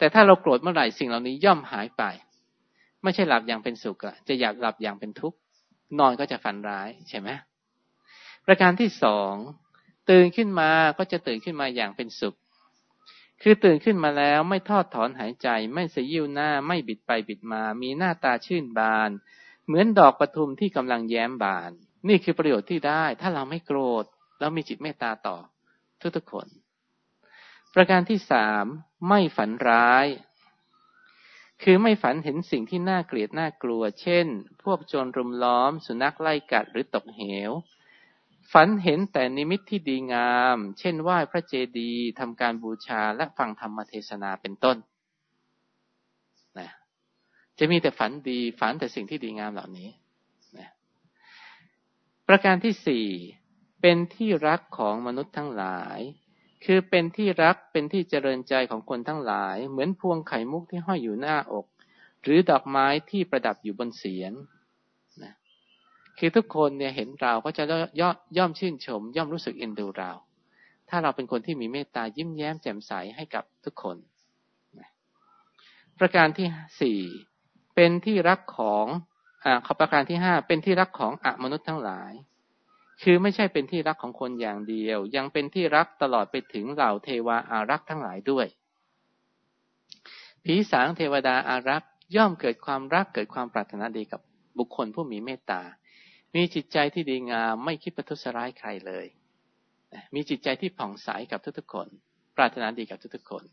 Speaker 2: แต่ถ้าเราโกรธเมื่อไหร่สิ่งเหล่านี้ย่อมหายไป ไม่ใช่หลับอย่างเป็นสุขอะจะอยากหลับอย่างเป็นทุกข์นอนก็จะฝันร้ายใช่ไหมประการที่สองตื่นขึ้นมาก็จะตื่นขึ้นมาอย่างเป็นสุข คือตื่นขึ้นมาแล้วไม่ทอดถอนหายใจ ไม่สยิวหน้าไม่บิดไปบิดมา มีหน้าตาชื่นบาน เหมือนดอกปทุมที่กำลังแย้มบาน นี่คือประโยชน์ที่ได้ ถ้าเราไม่โกรธแล้วมีจิตเมตตาต่อทุกทุกคน ประการที่สาม ไม่ฝันร้าย คือไม่ฝันเห็นสิ่งที่น่าเกลียดน่ากลัว เช่น พวกโจรรุมล้อม สุนัขไล่กัดหรือตกเหว ฝันเห็นแต่นิมิตที่ดีงาม เช่นไหว้พระเจดีย์ทำการบูชาและฟังธรรมเทศนาเป็นต้นนะจะมีแต่ฝันดี ฝันแต่สิ่งที่ดีงามเหล่านี้นะประการที่สี่เป็นที่รักของมนุษย์ทั้งหลาย คือเป็นที่รักเป็นที่เจริญใจของคนทั้งหลาย เหมือนพวงไข่มุกที่ห้อยอยู่หน้าอก หรือดอกไม้ที่ประดับอยู่บนเสียงคือทุกคนเนี่ยเห็นเราก็จะย่อย่อมชื่นชม ย่อมรู้สึกเอ็นดูเรา ถ้าเราเป็นคนที่มีเมตตายิ้มแย้มแจ่มใสให้กับทุกคนประการที่สี่เป็นที่รักของอ่าขอประการที่ห้าเป็นที่รักของอมนุษย์ทั้งหลาย คือไม่ใช่เป็นที่รักของคนอย่างเดียว ยังเป็นที่รักตลอดไปถึงเหล่าเทวาอารักษ์ทั้งหลายด้วย ผีสางเทวดาอารักษ์ย่อมเกิดความรักเกิดความปรารถนาดีกับบุคคลผู้มีเมตตา มีจิตใจที่ดีงามไม่คิดประทุษร้ายใครเลย มีจิตใจที่ผ่องใสกับทุกๆคน ปรารถนาดีกับทุกๆคน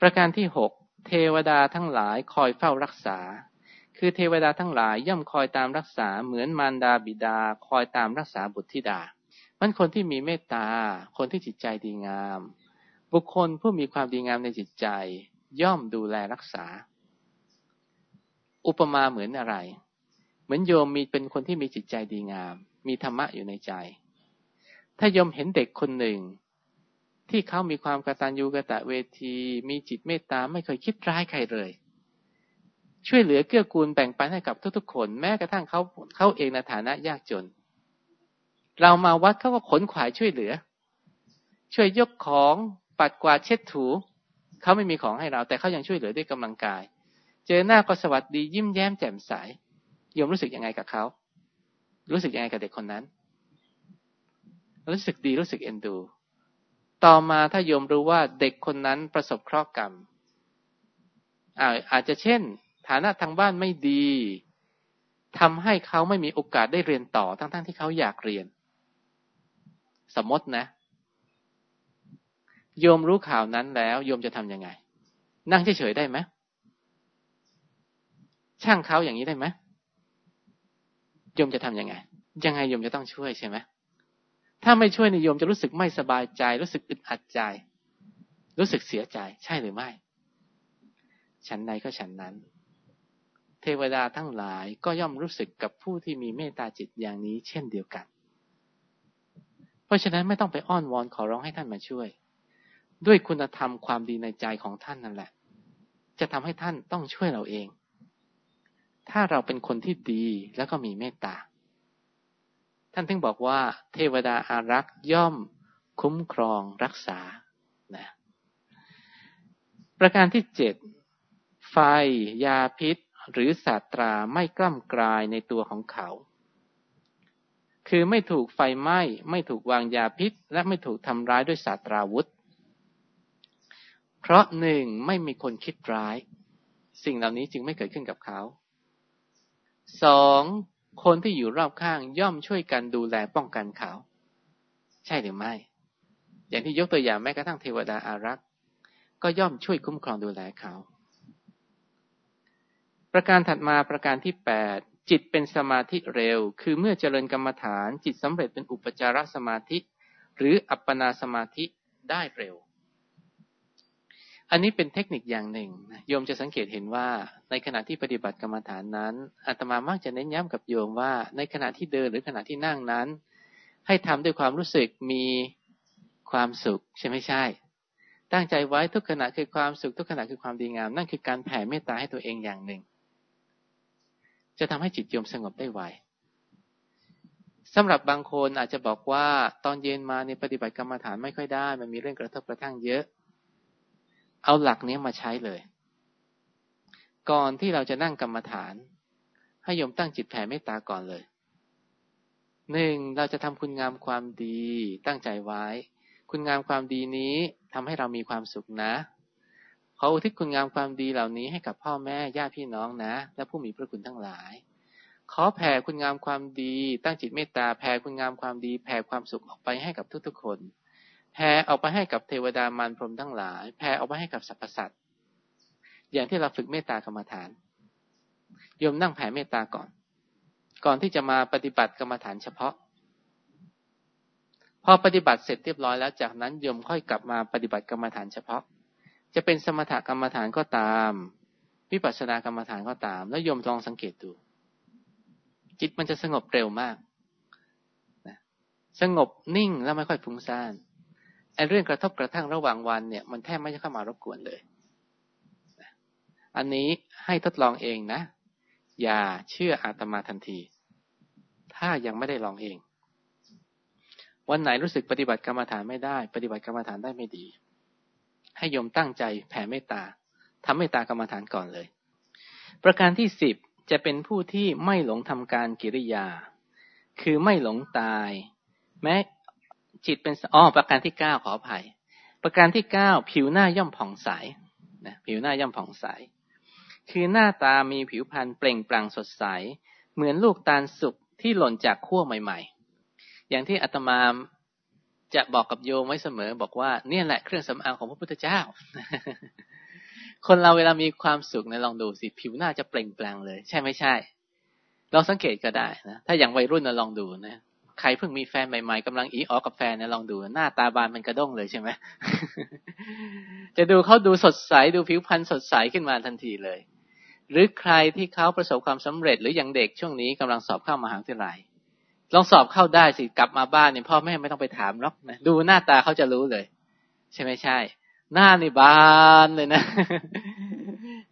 Speaker 2: ประการที่หกเทวดาทั้งหลายคอยเฝ้ารักษา คือเทวดาทั้งหลายย่อมคอยตามรักษาเหมือนมารดาบิดา คอยตามรักษาบุตรธิดา มันคนที่มีเมตตา คนที่จิตใจดีงาม บุคคลผู้มีความดีงามในจิตใจ ย่อมดูแลรักษา อุปมาเหมือนอะไร เหมือนโยมมีเป็นคนที่มีจิตใจดีงาม มีธรรมะอยู่ในใจ ถ้าโยมเห็นเด็กคนหนึ่ง ที่เขามีความกตัญญูกะตะเวที มีจิตเมตตาไม่เคยคิดร้ายใครเลย ช่วยเหลือเกื้อกูลแบ่งปันให้กับทุกๆ คน แม้กระทั่งเขาเขาเองในฐานะยากจน เรามาวัดเขาก็ขนขวายช่วยเหลือ ช่วยยกของปัดกวาดเช็ดถูเขาไม่มีของให้เรา แต่เขายังช่วยเหลือด้วยกำลังกาย เจอหน้าก็สวัสดียิ้มแย้มแจ่มใสโยมรู้สึกยังไงกับเขารู้สึกยังไงกับเด็กคนนั้น รู้สึกดีรู้สึกเอ็นดู ต่อมาถ้าโยมรู้ว่าเด็กคนนั้นประสบเคราะห์กรรมอาอาจจะเช่น ฐานะทางบ้านไม่ดีทำให้เขาไม่มีโอกาสได้เรียนต่อทั้งๆทที่เขาอยากเรียน สมมตินะ โยมรู้ข่าวนั้นแล้วโยมจะทำยังไง นั่งเฉยๆได้ไหมช่างเขาอย่างนี้ได้ไหมโยมจะทำยังไง ยังไงโยมจะต้องช่วยใช่ไหมถ้าไม่ช่วยในโยมจะรู้สึกไม่สบายใจ รู้สึกอึดอัดใจ รู้สึกเสียใจ ใช่หรือไม่ ฉันใดก็ฉันนั้น ทวดาทั้งหลายก็ย่อมรู้สึกกับผู้ที่มีเมตตาจิตอย่างนี้เช่นเดียวกัน เพราะฉะนั้นไม่ต้องไปอ้อนวอนขอร้องให้ท่านมาช่วย ด้วยคุณธรรมความดีในใจของท่านนั่นแหละ จะทำให้ท่านต้องช่วยเราเอง ถ้าเราเป็นคนที่ดีแล้วก็มีเมตตา ท่านถึงบอกว่า เทวดาอารักษ์ย่อมคุ้มครองรักษานะประการที่เจ็ดไฟ ยาพิษ หรือศาสตราไม่กล้ำกลายในตัวของเขา คือไม่ถูกไฟไหม้ ไม่ถูกวางยาพิษ และไม่ถูกทำร้ายด้วยศาสตราวุธ เพราะหนึ่งไม่มีคนคิดร้าย สิ่งเหล่านี้จึงไม่เกิดขึ้นกับเขาสองคนที่อยู่รอบข้างย่อมช่วยกันดูแลป้องกันเขา ใช่หรือไม่ อย่างที่ยกตัวอย่างแม้กระทั่งเทวดาอารักษ์ก็ย่อมช่วยคุ้มครองดูแลเขา ประการถัดมาประการที่แปดจิตเป็นสมาธิเร็ว คือเมื่อเจริญกรรมฐาน จิตสำเร็จเป็นอุปจารสมาธิ หรืออัปปนาสมาธิได้เร็ว อันนี้เป็นเทคนิคอย่างหนึ่งโยมจะสังเกตเห็นว่า ในขณะที่ปฏิบัติกรรมฐานนั้นอาตมามักจะเน้นย้ำกับโยมว่า ในขณะที่เดินหรือขณะที่นั่งนั้น ให้ทำด้วยความรู้สึกมีความสุขใช่ไม่ใช่ ตั้งใจไว้ทุกขณะคือความสุขทุกขณะคือความดีงาม นั่นคือการแผ่เมตตาให้ตัวเองอย่างหนึ่ง จะทำให้จิตโยมสงบได้ไวสำหรับบางคนอาจจะบอกว่าตอนเย็นมาในปฏิบัติกรรมฐานไม่ค่อยได้ มันมีเรื่องกระทบกระทั่งเยอะ เอาหลักนี้มาใช้เลย ก่อนที่เราจะนั่งกรรมฐาน ให้โยมตั้งจิตแผ่เมตตาก่อนเลยหนึ่งเราจะทำคุณงามความดีตั้งใจไว้ คุณงามความดีนี้ทำให้เรามีความสุขนะ ขออุทิศคุณงามความดีเหล่านี้ให้กับพ่อแม่ญาติพี่น้องนะ และผู้มีพระคุณทั้งหลาย ขอแผ่คุณงามความดี ตั้งจิตเมตตาแผ่คุณงามความดี แผ่ความสุขออกไปให้กับทุกๆคนแผ่ออกไปให้กับเทวดามารพรหมทั้งหลาย แผ่ออกไปให้กับสรรพสัตว์อย่างที่เราฝึกเมตตากรรมฐานโยมนั่งแผ่เมตตาก่อน ก่อนที่จะมาปฏิบัติกรรมฐานเฉพาะ พอปฏิบัติเสร็จเรียบร้อยแล้วจากนั้นโยมค่อยกลับมาปฏิบัติกรรมฐานเฉพาะ จะเป็นสมถกรรมฐานก็ตามวิปัสสนากรรมฐานก็ตาม แล้วโยมลองสังเกตดู จิตมันจะสงบเร็วมากนะสงบนิ่งแล้วไม่ค่อยฟุ้งซ่านไอ้เรื่องกระทบกระทั่งระหว่างวันเนี่ย มันแทบไม่จะเข้ามารบกวนเลยอันนี้ให้ทดลองเองนะ อย่าเชื่ออาตมาทันที ถ้ายังไม่ได้ลองเอง วันไหนรู้สึกปฏิบัติกรรมฐานไม่ได้ ปฏิบัติกรรมฐานได้ไม่ดี ให้โยมตั้งใจแผ่เมตตาทำเมตตากรรมฐานก่อนเลย ประการที่สิบจะเป็นผู้ที่ไม่หลงทำการกิริยา คือไม่หลงตาย แม้จิตเป็นอ๋อประการที่เก้าขออภัย ประการที่เก้าผิวหน้าย่อมผ่องใสนะผิวหน้าย่อมผ่องใส คือหน้าตามีผิวพรรณเปล่งปลั่งสดใส เหมือนลูกตาลสุกที่หล่นจากขั้วใหม่ ๆ อย่างที่อาตมา จะบอกกับโยมไว้เสมอ บอกว่าเนี่ยแหละเครื่องสำอางของพระพุทธเจ้า คนเราเวลามีความสุขเนี่ยลองดูสิผิวหน้าจะเปล่งแปลงเลย ใช่ไม่ใช่ลองสังเกตก็ได้นะถ้าอย่างวัยรุ่นนะลองดูนะใครเพิ่งมีแฟนใหม่ๆกำลังอีออกกับแฟนเนี่ยลองดู หน้าตาบานมันกระด้งเลยใช่ไหมจะดูเขาดูสดใสดูผิวพรรณสดใสขึ้นมาทันทีเลย หรือใครที่เขาประสบความสำเร็จหรืออย่างเด็กช่วงนี้กำลังสอบเข้ามหาวิทยาลัย ลองสอบเข้าได้สิกลับมาบ้านเนี่ยพ่อแม่ไม่ต้องไปถามหรอกนะดูหน้าตาเขาจะรู้เลย ใช่ไหมใช่ หน้านี่บานเลยนะ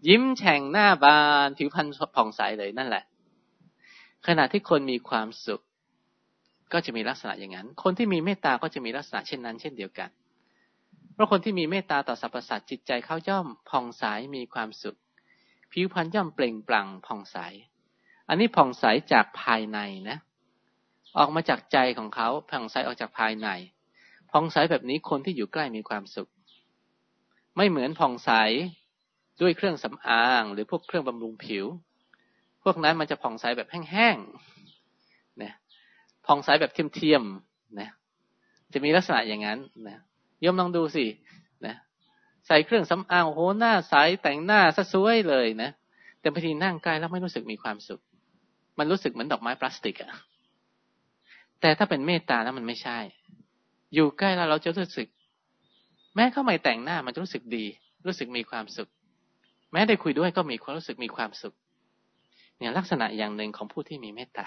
Speaker 2: ยิ้มแฉ่งหน้าบาน ผิวพรรณผ่องใสเลยนั่นแหละ ขณะที่คนมีความสุข ก็จะมีลักษณะอย่างนั้น คนที่มีเมตตาก็จะมีลักษณะเช่นนั้น เช่นเดียวกัน เพราะคนที่มีเมตตาต่อสรรพสัตว์จิตใจเขาย่อมผ่องใสมีความสุข ผิวพรรณย่อมเปล่งปลั่งผ่องใส อันนี้ผ่องใสจากภายในนะ ออกมาจากใจของเขาผ่องใสออกจากภายในผ่องใสแบบนี้คนที่อยู่ใกล้มีความสุข ไม่เหมือนผ่องใสด้วยเครื่องสำอาง หรือพวกเครื่องบำรุงผิว พวกนั้นมันจะผ่องใสแบบแห้งๆนี่ยผ่องใสแบบเทียมๆนะจะมีลักษณะอย่างนั้นนะยมลองดูสินะใส่เครื่องสำอางโหหน้าใสแต่งหน้าซะสวยเลยนะแต่บางทีนั่งใกล้แล้วไม่รู้สึกมีความสุข มันรู้สึกเหมือนดอกไม้พลาสติกอะ แต่ถ้าเป็นเมตตาแล้วมันไม่ใช่ อยู่ใกล้แล้วเราจะรู้สึก แม้เข้าไม่แต่งหน้ามันจะรู้สึกดี รู้สึกมีความสุข แม้ได้คุยด้วยก็มีความรู้สึกมีความสุข เนี่ยลักษณะอย่างหนึ่งของผู้ที่มีเมตตา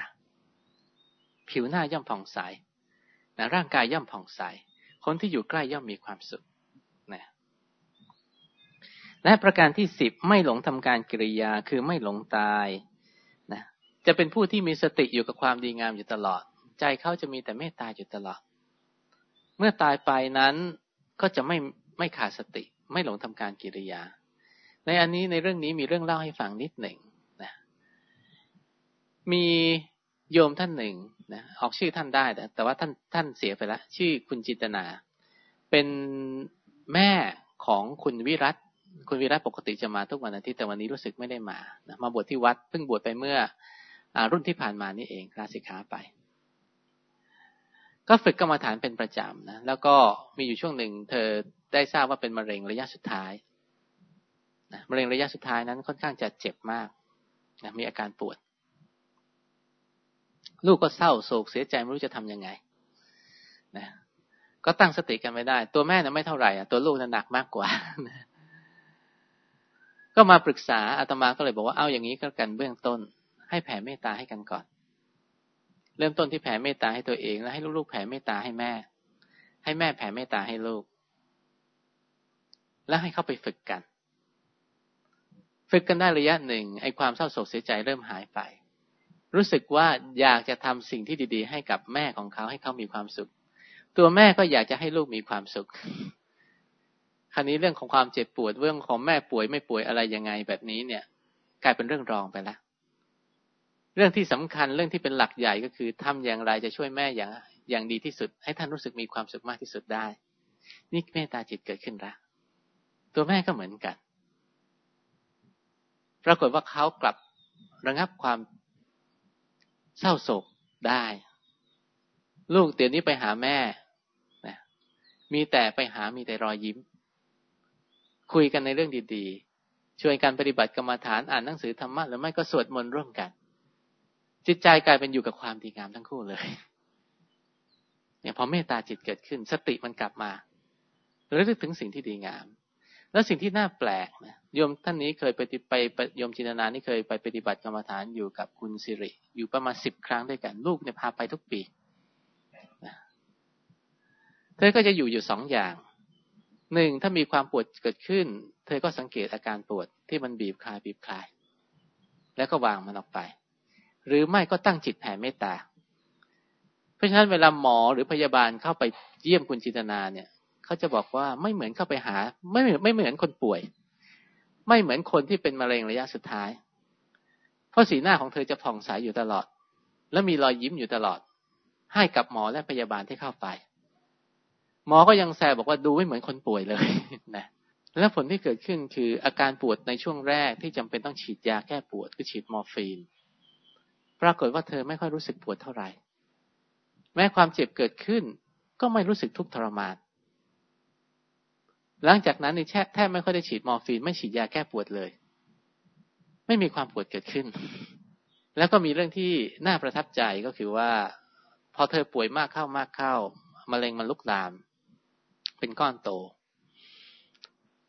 Speaker 2: ผิวหน้าย่อมผ่องใสนะร่างกายย่อมผ่องใส คนที่อยู่ใกล้ย่อมมีความสุขนะและประการที่สิบไม่หลงทำการกิริยาคือไม่หลงตายนะจะเป็นผู้ที่มีสติอยู่กับความดีงามอยู่ตลอด ใจเขาจะมีแต่เมตตาอยู่ตลอด เมื่อตายไปนั้นก็จะไม่ไม่ขาดสติ ไม่หลงทำการกิริยา ในอันนี้ในเรื่องนี้มีเรื่องเล่าให้ฟังนิดหนึ่งนะมีโยมท่านหนึ่งนะออกชื่อท่านได้แต่แต่ว่าท่านท่านเสียไปแล้วชื่อคุณจิตนา เป็นแม่ของคุณวิรัตคุณวิรัตปกติจะมาทุกวันอาทิตย์แต่วันนี้รู้สึกไม่ได้มานะมาบวชที่วัดเพิ่งบวชไปเมื่ออรุ่นที่ผ่านมานี่เองลาสิกขาไป ก็ฝึกกรรมฐานเป็นประจำนะแล้วก็มีอยู่ช่วงหนึ่ง เธอได้ทราบว่าเป็นมะเร็งระยะสุดท้ายนะมะเร็งระยะสุดท้ายนั้นค่อนข้างจะเจ็บมากนะมีอาการปวด ลูกก็เศร้าโศกเสียใจไม่รู้จะทํำยังไงนะก็ตั้งสติกันไม่ได้ ตัวแม่น่ะไม่เท่าไหร่อะตัวลูกน่ะหนักมากกว่าก็มาปรึกษาอาตมาก็เลยบอกว่าเอาอย่างนี้ก็กันเบื้องต้น ให้แผ่เมตตาให้กันก่อน เริ่มต้นที่แผ่เมตตาให้ตัวเอง แล้วให้ลูกๆแผ่เมตตาให้แม่ ให้แม่แผ่เมตตาให้ลูก แล้วให้เข้าไปฝึกกัน ฝึกกันได้ระยะหนึ่งไอ้ความเศร้าโศกเสียใจเริ่มหายไป รู้สึกว่าอยากจะทำสิ่งที่ดี ๆ ให้กับแม่ของเขาให้เขามีความสุข ตัวแม่ก็อยากจะให้ลูกมีความสุขคราวนี้เรื่องของความเจ็บปวดเรื่องของแม่ป่วยไม่ป่วยอะไรยังไงแบบนี้เนี่ย กลายเป็นเรื่องรองไปแล้ว เรื่องที่สำคัญเรื่องที่เป็นหลักใหญ่ก็คือทำอย่างไรจะช่วยแม่อย่างอย่างดีที่สุด ให้ท่านรู้สึกมีความสุขมากที่สุดได้ นี่เมตตาจิตเกิดขึ้นแล้วตัวแม่ก็เหมือนกัน ปรากฏว่าเขากลับระงับความเศร้าโศกได้ ลูกเดี๋ยวนี้ไปหาแม่นะมีแต่ไปหามีแต่รอยยิ้ม คุยกันในเรื่องดีๆช่วยกันปฏิบัติกรรมฐานอ่านหนังสือธรรมะหรือไม่ก็สวดมนต์ร่วมกัน จิตใจกลายเป็นอยู่กับความดีงามทั้งคู่เลย เนี่ยพอเมตตาจิตเกิดขึ้น สติมันกลับมาระลึกถึงสิ่งที่ดีงาม แล้วสิ่งที่น่าแปลกนะโยมท่านนี้เคยไปไปโยมจินนานี่เคยไปปฏิบัติกรรมฐานอยู่กับคุณสิริ อยู่ประมาณสิบครั้งด้วยกัน ลูกเนี่ยพาไปทุกปีเธอก็จะอยู่อยู่สองอย่างหนึ่งถ้ามีความปวดเกิดขึ้น เธอก็สังเกตอาการปวดที่มันบีบคลายบีบคลาย แล้วก็วางมันออกไป หรือไม่ก็ตั้งจิตแผ่เมตตา เพราะฉะนั้นเวลาหมอหรือพยาบาลเข้าไปเยี่ยมคุณจิตนาเนี่ยเขาจะบอกว่าไม่เหมือนเข้าไปหา ไม่ไม่เหมือนคนป่วย ไม่เหมือนคนที่เป็นมะเร็งระยะสุดท้าย เพราะสีหน้าของเธอจะผ่องใสยอยู่ตลอด และมีรอยยิ้มอยู่ตลอด ให้กับหมอและพยาบาลที่เข้าไป หมอก็ยังแซวบอกว่าดูไม่เหมือนคนป่วยเลยนะและผลที่เกิดขึ้นคืออาการปวดในช่วงแรกที่จำเป็นต้องฉีดยาแก้ปวดคือฉีดมอร์ฟีน ปรากฏว่าเธอไม่ค่อยรู้สึกปวดเท่าไหร่ แม้ความเจ็บเกิดขึ้น ก็ไม่รู้สึกทุกข์ทรมาน หลังจากนั้นนี่แทบไม่ค่อยได้ฉีดมอร์ฟีนไม่ฉีดยาแก้ปวดเลย ไม่มีความปวดเกิดขึ้น แล้วก็มีเรื่องที่น่าประทับใจก็คือว่า พอเธอป่วยมากเข้ามากเข้ามะเร็งมันลุกลาม เป็นก้อนโต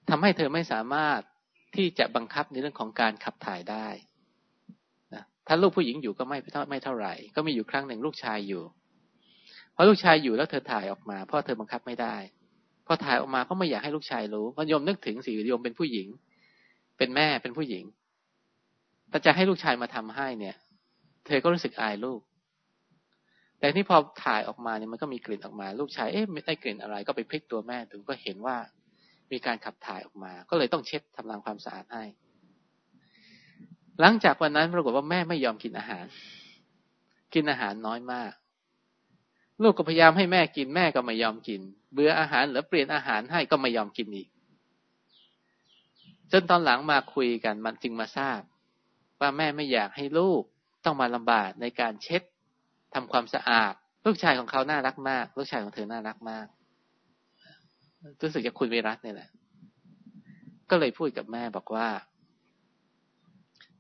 Speaker 2: ทำให้เธอไม่สามารถที่จะบังคับในเรื่องของการขับถ่ายได้ ถ้าลูกผู้หญิงอยู่ก็ไม่ไม่เท่าไหร่ ก็มีอยู่ครั้งหนึ่งลูกชายอยู่พอลูกชายอยู่แล้วเธอถ่ายออกมาพราะเธอบังคับไม่ได้พอถ่ายออกมาก็ไม่อยากให้ลูกชายรู้ก็ยมนึกถึงสิโยมเป็นผู้หญิง เป็นแม่เป็นผู้หญิงแต่จะให้ลูกชายมาทำให้เนี่ย เธอก็รู้สึกอายลูก แต่ที่พอถ่ายออกมาเนี่ยมันก็มีกลิ่นออกมา ลูกชายเอ๊ะไม่ได้กลิ่นอะไร ก็ไปพลิกตัวแม่ถึงก็เห็นว่ามีการขับถ่ายออกมา ก็เลยต้องเช็ดทำลายความสะอาดให้ หลังจากวันนั้นปรากฏว่าแม่ไม่ยอมกินอาหาร กินอาหารน้อยมาก ลูกก็พยายามให้แม่กินแม่ก็ไม่ยอมกิน เบื่ออาหารหรือเปลี่ยนอาหารให้ก็ไม่ยอมกินอีก จนตอนหลังมาคุยกันมันจึงมาทราบ ว่าแม่ไม่อยากให้ลูกต้องมาลำบากในการเช็ดทำความสะอาด ลูกชายของเขาน่ารักมาก ลูกชายของเธอน่ารักมากรู้สึกจะคุณวิรัตเนี่ยแหละ ก็เลยพูดกับแม่บอกว่า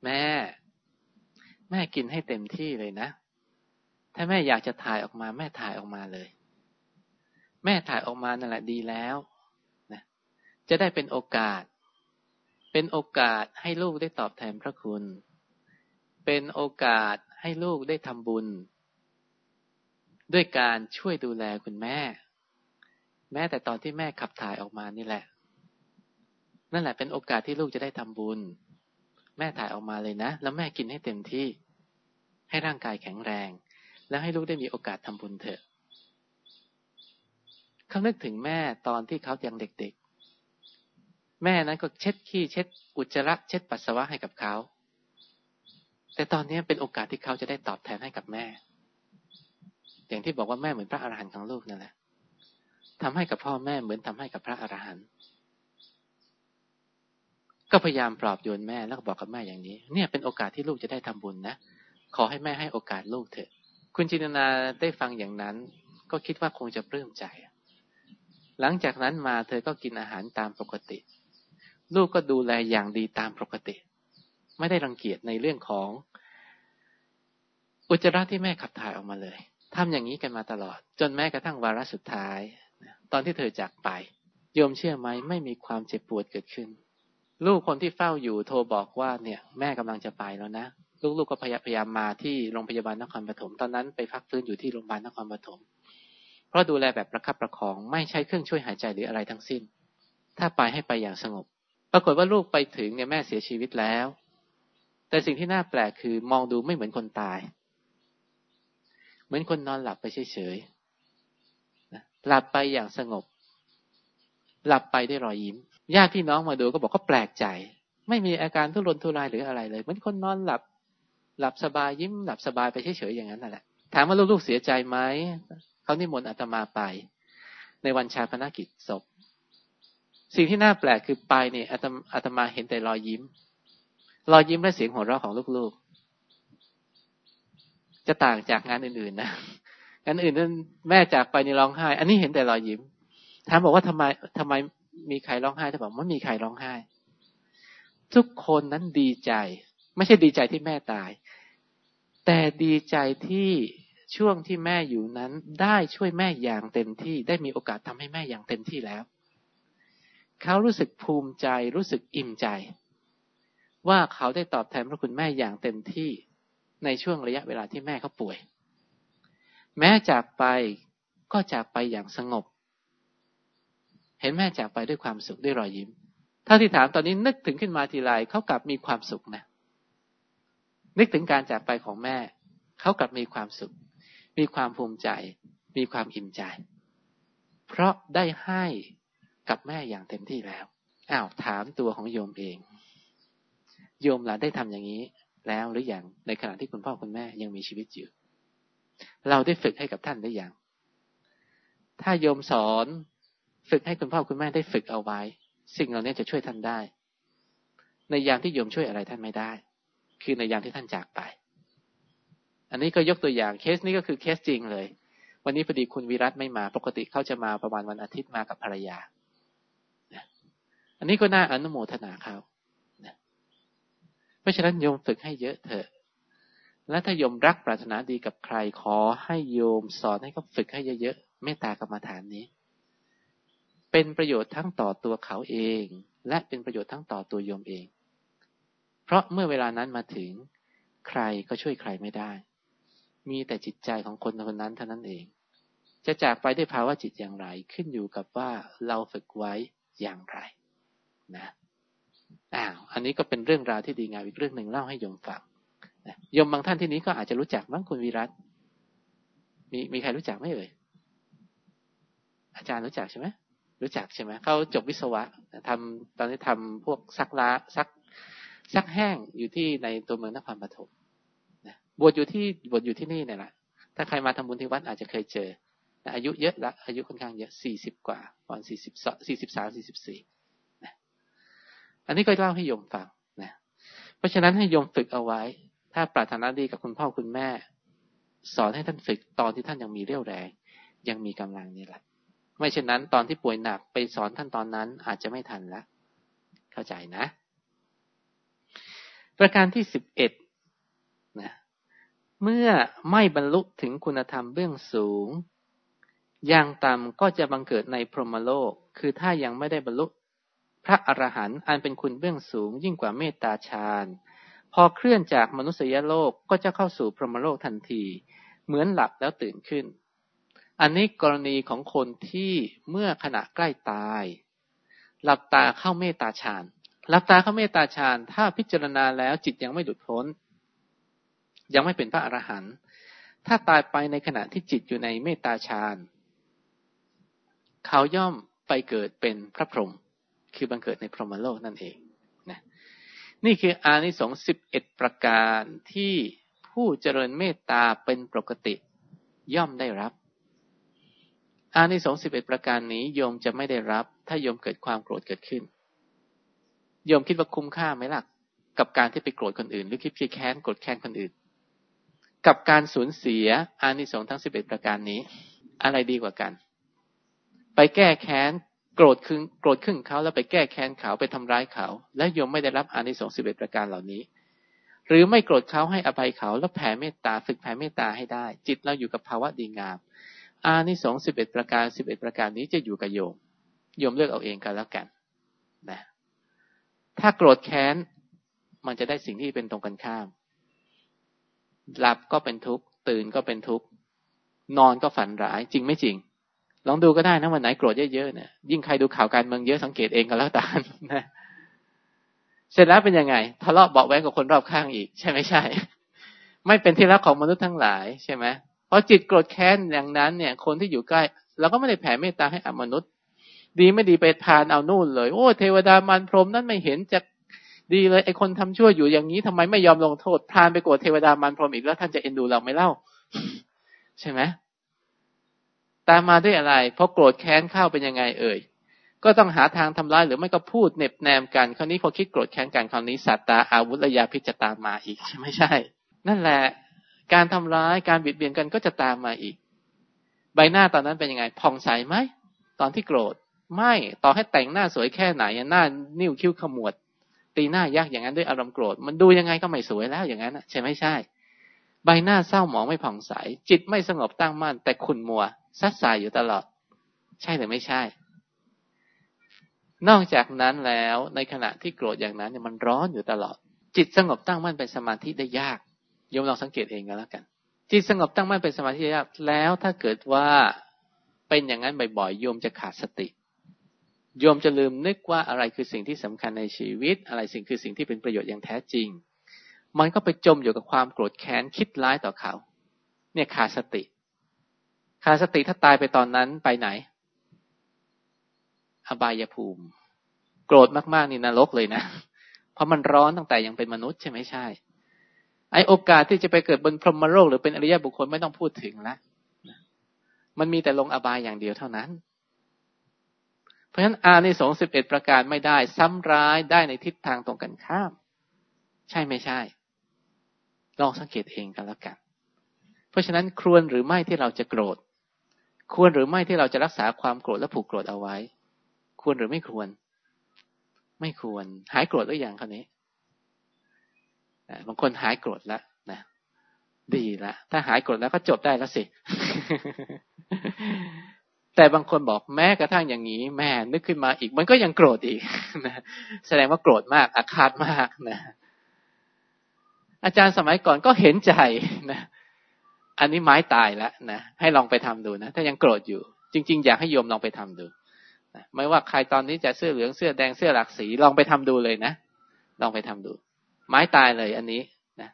Speaker 2: แม่ แม่กินให้เต็มที่เลยนะ ถ้าแม่อยากจะถ่ายออกมา แม่ถ่ายออกมาเลย แม่ถ่ายออกมานั่นแหละดีแล้วนะจะได้เป็นโอกาส เป็นโอกาสให้ลูกได้ตอบแทนพระคุณ เป็นโอกาสให้ลูกได้ทำบุญ ด้วยการช่วยดูแลคุณแม่ แม้แต่ตอนที่แม่ขับถ่ายออกมานี่แหละ นั่นแหละเป็นโอกาสที่ลูกจะได้ทำบุญ แม่ถ่ายออกมาเลยนะ แล้วแม่กินให้เต็มที่ ให้ร่างกายแข็งแรง แล้วให้ลูกได้มีโอกาสทำบุญเถอะเขานึกถึงแม่ตอนที่เขายังเด็กๆ แม่นั้นก็เช็ดขี้เช็ด อุจจาระเช็ดปัสสาวะให้กับเขา แต่ตอนนี้เป็นโอกาสที่เขาจะได้ตอบแทนให้กับแม่ อย่างที่บอกว่าแม่เหมือนพระอาหารหันต์ของลูกนั่นแหละทำให้กับพ่อแม่เหมือนทำให้กับพระอรหันต์ ก็พยายามปลอบโยนแม่แล้วก็บอกกับแม่อย่างนี้ เนี่ยเป็นโอกาสที่ลูกจะได้ทำบุญนะขอให้แม่ให้โอกาสลูกเถอะ คุณจินนาได้ฟังอย่างนั้น ก็คิดว่าคงจะปลื้มใจ หลังจากนั้นมาเธอก็กินอาหารตามปกติ ลูกก็ดูแลอย่างดีตามปกติ ไม่ได้รังเกียจในเรื่องของ อุจจาระที่แม่ขับถ่ายออกมาเลยทำอย่างนี้กันมาตลอด จนแม้กระทั่งวาระสุดท้าย ตอนที่เธอจากไป โยมเชื่อไหมไม่มีความเจ็บปวดเกิดขึ้น ลูกคนที่เฝ้าอยู่โทรบอกว่าเนี่ยแม่กำลังจะไปแล้วนะลูกๆกก็พยายามมาที่โรงพยาบาลนครปฐมตอนนั้นไปพักฟื้นอยู่ที่โรงพยาบาลนครปฐมเพราะดูแลแบบประคับประคองไม่ใช้เครื่องช่วยหายใจหรืออะไรทั้งสิ้น ถ้าไปให้ไปอย่างสงบ ปรากฏว่าลูกไปถึงเนี่ยแม่เสียชีวิตแล้ว แต่สิ่งที่น่าแปลกคือมองดูไม่เหมือนคนตาย เหมือนคนนอนหลับไปเฉยๆหลับไปอย่างสงบ หลับไปได้รอยยิ้ม ญาติพี่น้องมาดูก็บอกก็แปลกใจ ไม่มีอาการทุรนทุรายหรืออะไรเลย เหมือนคนนอนหลับ หลับสบายยิ้มหลับสบายไปเฉยๆอย่างนั้นนั่นแหละถามว่าลูกๆเสียใจไหมเขานิมนต์อาตมาไป ในวันชาพนักกิจศพ สิ่งที่น่าแปลกคือไปเนี่ยอาตมาอาตมาเห็นแต่รอยยิ้ม รอยยิ้มและเสียงหัวเราะของลูกๆ จะต่างจากงานอื่นๆนะอันอื่นนั้นแม่จากไปนี่ร้องไห้ อันนี้เห็นแต่รอยยิ้มถามบอกว่าทำไมทำไม มีใครร้องไห้ถ้าบอกไม่มีใครร้องไห้ ทุกคนนั้นดีใจ ไม่ใช่ดีใจที่แม่ตาย แต่ดีใจที่ช่วงที่แม่อยู่นั้น ได้ช่วยแม่อย่างเต็มที่ได้มีโอกาสทำให้แม่อย่างเต็มที่แล้ว เขารู้สึกภูมิใจรู้สึกอิ่มใจ ว่าเขาได้ตอบแทนพระคุณแม่อย่างเต็มที่ในช่วงระยะเวลาที่แม่เขาป่วย แม้จากไปก็จากไปอย่างสงบ เห็นแม่จากไปด้วยความสุขด้วยรอยยิ้ม ถ้าที่ถามตอนนี้นึกถึงขึ้นมาทีไรเขากลับมีความสุขนะ นึกถึงการจากไปของแม่ เขากลับมีความสุข มีความภูมิใจ มีความอิ่มใจ เพราะได้ให้กับแม่อย่างเต็มที่แล้ว อ้าวถามตัวของโยมเอง โยมล่ะได้ทำอย่างนี้ แล้วหรืออยังในขณะที่คุณพ่อคุณแม่ยังมีชีวิตอยู่ เราได้ฝึกให้กับท่านได้อย่างถ้าโยมสอน ฝึกให้คุณพ่อคุณแม่ได้ฝึกเอาไว้ สิ่งเหล่านี้จะช่วยท่านได้ ในยามที่โยมช่วยอะไรท่านไม่ได้ คือในยามที่ท่านจากไป อันนี้ก็ยกตัวอย่างเคสนี้ก็คือเคสจริงเลย วันนี้พอดีคุณวิรัตไม่มา ปกติเขาจะมาประมาณวันอาทิตย์มากับภรรยาอันนี้ก็น่าอนุโมทนาเขาเพราะฉะนั้นโยมฝึกให้เยอะเถอะ และถ้าโยมรักปรารถนาดีกับใครขอให้โยมสอนให้เขาฝึกให้เยอะๆเมตตากรรมฐานนี้ เป็นประโยชน์ทั้งต่อตัวเขาเอง และเป็นประโยชน์ทั้งต่อตัวโยมเอง เพราะเมื่อเวลานั้นมาถึงใครก็ช่วยใครไม่ได้ มีแต่จิตใจของคนคนนั้นเท่านั้นเอง จะจากไปด้วยภาวะจิตอย่างไรขึ้นอยู่กับว่าเราฝึกไว้อย่างไร นะอ้าวอันนี้ก็เป็นเรื่องราวที่ดีงามอีกเรื่องหนึ่งเล่าให้โยมฟังโยมบางท่านที่นี้ก็อาจจะรู้จักบ้างคุณวีรัตมีมีใครรู้จักไหมเอ่ยอาจารย์รู้จักใช่ไหม รู้จักใช่ไหมเขาจบวิศวะทำตอนนี้ทำพวกซักล้าซักซักแห้งอยู่ที่ในตัวเมืองนครปฐมนะบวชอยู่ที่บวชอยู่ที่นี่เนี่ยแหละถ้าใครมาทำบุญที่วัดอาจจะเคยเจออายุเยอะละอายุค่อนข้างเยอะสี่สิบกว่าประมาณสี่สิบสี่สิบสามสี่สิบสี่อันนี้ก็เล่าให้โยมฟังนะเพราะฉะนั้นให้โยมฝึกเอาไว้ ถ้าปรารถนาดีกับคุณพ่อคุณแม่ สอนให้ท่านฝึกตอนที่ท่านยังมีเรี่ยวแรง ยังมีกำลังนี่แหละ ไม่เช่นนั้น ตอนที่ป่วยหนักไปสอนท่านตอนนั้นอาจจะไม่ทันละเข้าใจนะ ประการที่สิบเอ็ดนะเมื่อไม่บรรลุถึงคุณธรรมเบื้องสูง อย่างต่ำก็จะบังเกิดในพรหมโลก คือถ้ายังไม่ได้บรรลุ พระอรหันต์อันเป็นคุณเบื้องสูง ยิ่งกว่าเมตตาฌานพอเคลื่อนจากมนุษยโลกก็จะเข้าสู่พรหมโลกทันที เหมือนหลับแล้วตื่นขึ้น อันนี้กรณีของคนที่เมื่อขณะใกล้ตาย หลับตาเข้าเมตตาฌานหลับตาเข้าเมตตาฌานถ้าพิจารณาแล้วจิตยังไม่หลุดพ้น ยังไม่เป็นพระอรหันต์ถ้าตายไปในขณะที่จิตอยู่ในเมตตาฌานเขาย่อมไปเกิดเป็นพระพรหมคือบังเกิดในพรหมโลกนั่นเองนะนี่คืออานิสงส์สิบเอ็ดประการที่ผู้เจริญเมตตาเป็นปกติย่อมได้รับ อานิสงส์สิบเอ็ดประการนี้โยมจะไม่ได้รับ ถ้าโยมเกิดความโกรธเกิดขึ้น โยมคิดว่าคุ้มค่าไหมล่ะ กับการที่ไปโกรธคนอื่น หรือคิดเพียแค้นโกรธแค้นคนอื่น กับการสูญเสียอานิสงส์ทั้งสิบเอ็ดประการนี้ อะไรดีกว่ากัน ไปแก้แค้นโกรธขึ้นโกรธขึ้นเขาแล้วไปแก้แค้นเขาไปทำร้ายเขา และโยมไม่ได้รับอานิสงส์สิบเอ็ดประการเหล่านี้ หรือไม่โกรธเขาให้อภัยเขาแล้วแผ่เมตตาฝึกแผ่เมตตาให้ได้ จิตเราอยู่กับภาวะดีงาม อานิสงส์สิบเอ็ดประการสิบเอ็ดประการนี้จะอยู่กับโยม โยมเลือกเอาเองกันแล้วกันนะถ้าโกรธแค้นมันจะได้สิ่งที่เป็นตรงกันข้าม หลับก็เป็นทุกข์ ตื่นก็เป็นทุกข์ นอนก็ฝันร้าย จริงไม่จริง ลองดูก็ได้นะวันไหนโกรธเยอะๆเนี่ยยิ่งใครดูข่าวการเมืองเยอะสังเกตเองก็แล้วกันนะเสร็จแล้วเป็นยังไงทะเลาะเบาแวงกับคนรอบข้างอีก ใช่ไม่ใช่ ไม่เป็นที่รักของมนุษย์ทั้งหลายใช่ไหม พราะจิตโกรธแค้นอย่างนั้นเนี่ย คนที่อยู่ใกล้เราก็ไม่ได้แผ่เมตตาให้อมนุษย์ ดีไม่ดีไปทานเอานู่นเลย โอ้ เทวดามารพรหมนั้นไม่เห็นจะดีเลยไอคนทำชั่วอยู่อย่างนี้ทำไมไม่ยอมลงโทษทานไปโกรธเทวดามารพรหมอีกแล้วท่านจะเอ็นดูเราไม่เล่า ใช่ไหมตามมาด้วยอะไรเพราะโกรธแค้นเข้าเป็นยังไง เอ่ยก็ต้องหาทางทำร้ายหรือไม่ก็พูดเน็บแนมกัน คราวนี้พอคิดโกรธแค้นกันคราวนี้สัตตาอาวุธระยาพิจตามมาอีกใช่ไม่ใช่ นั่นแหละ การทำร้ายการบิดเบียนกันก็จะตามมาอีก ใบหน้าตอนนั้นเป็นยังไงผ่องใสไหมตอนที่โกรธ ไม่ต่อให้แต่งหน้าสวยแค่ไหนหน้านิ้วคิ้วขมวด ตีหน้ายากอย่างนั้นด้วยอารมณ์โกรธ มันดูยังไงก็ไม่สวยแล้วอย่างนั้นใช่ไม่ใช่ ใบหน้าเศร้าหมองไม่ผ่องใส จิตไม่สงบตั้งมั่น แต่ขุนมัวซัดสายอยู่ตลอด ใช่หรือไม่ใช่ นอกจากนั้นแล้วในขณะที่โกรธอย่างนั้นเนี่ยมันร้อนอยู่ตลอด จิตสงบตั้งมั่นเป็นสมาธิได้ยาก โยมลองสังเกตเองก็แล้วกันจิตสงบตั้งมั่นเป็นสมาธิยากแล้วถ้าเกิดว่าเป็นอย่างนั้นบ่อยๆโยมจะขาดสติ โยมจะลืมนึกว่าอะไรคือสิ่งที่สำคัญในชีวิต อะไรสิ่งคือสิ่งที่เป็นประโยชน์อย่างแท้จริง มันก็ไปจมอยู่กับความโกรธแค้นคิดร้ายต่อเขา เนี่ยขาดสติ ขาดสติถ้าตายไปตอนนั้นไปไหน อบายภูมิ โกรธมากๆนี่นรกเลยนะ เพราะมันร้อนตั้งแต่ยังเป็นมนุษย์ใช่ไหมใช่ ไอโอกาสที่จะไปเกิดบนพรหมโลกหรือเป็นอริยบุคคลไม่ต้องพูดถึงละมันมีแต่ลงอบายอย่างเดียวเท่านั้น เพราะฉะนั้นอาในสงสิบเอ็ดประการไม่ได้ ซ้ำร้ายได้ในทิศทางตรงกันข้าม ใช่ไม่ใช่ ลองสังเกตเองกันแล้วกัน เพราะฉะนั้นควรหรือไม่ที่เราจะโกรธ ควรหรือไม่ที่เราจะรักษาความโกรธและผูกโกรธเอาไว้ ควรหรือไม่ควร ไม่ควร หายโกรธหรือยังคราวนี้ บางคนหายโกรธแล้วนะดีละถ้าหายโกรธแล้วก็จบได้แล้วสิ แต่บางคนบอกแม้กระทั่งอย่างนี้ แม่นึกขึ้นมาอีก มันก็ยังโกรธอีกนะแสดงว่าโกรธมากอาฆาตมากนะอาจารย์สมัยก่อนก็เห็นใจนะอันนี้ไม้ตายแล้วนะให้ลองไปทำดูนะถ้ายังโกรธอยู่ จริง ๆ อยากให้โยมลองไปทำดูนะไม่ว่าใครตอนนี้จะเสื้อเหลืองเสื้อแดงเสื้อหลากสีลองไปทำดูเลยนะลองไปทำดู ไม้ตายเลยอันนี้นะ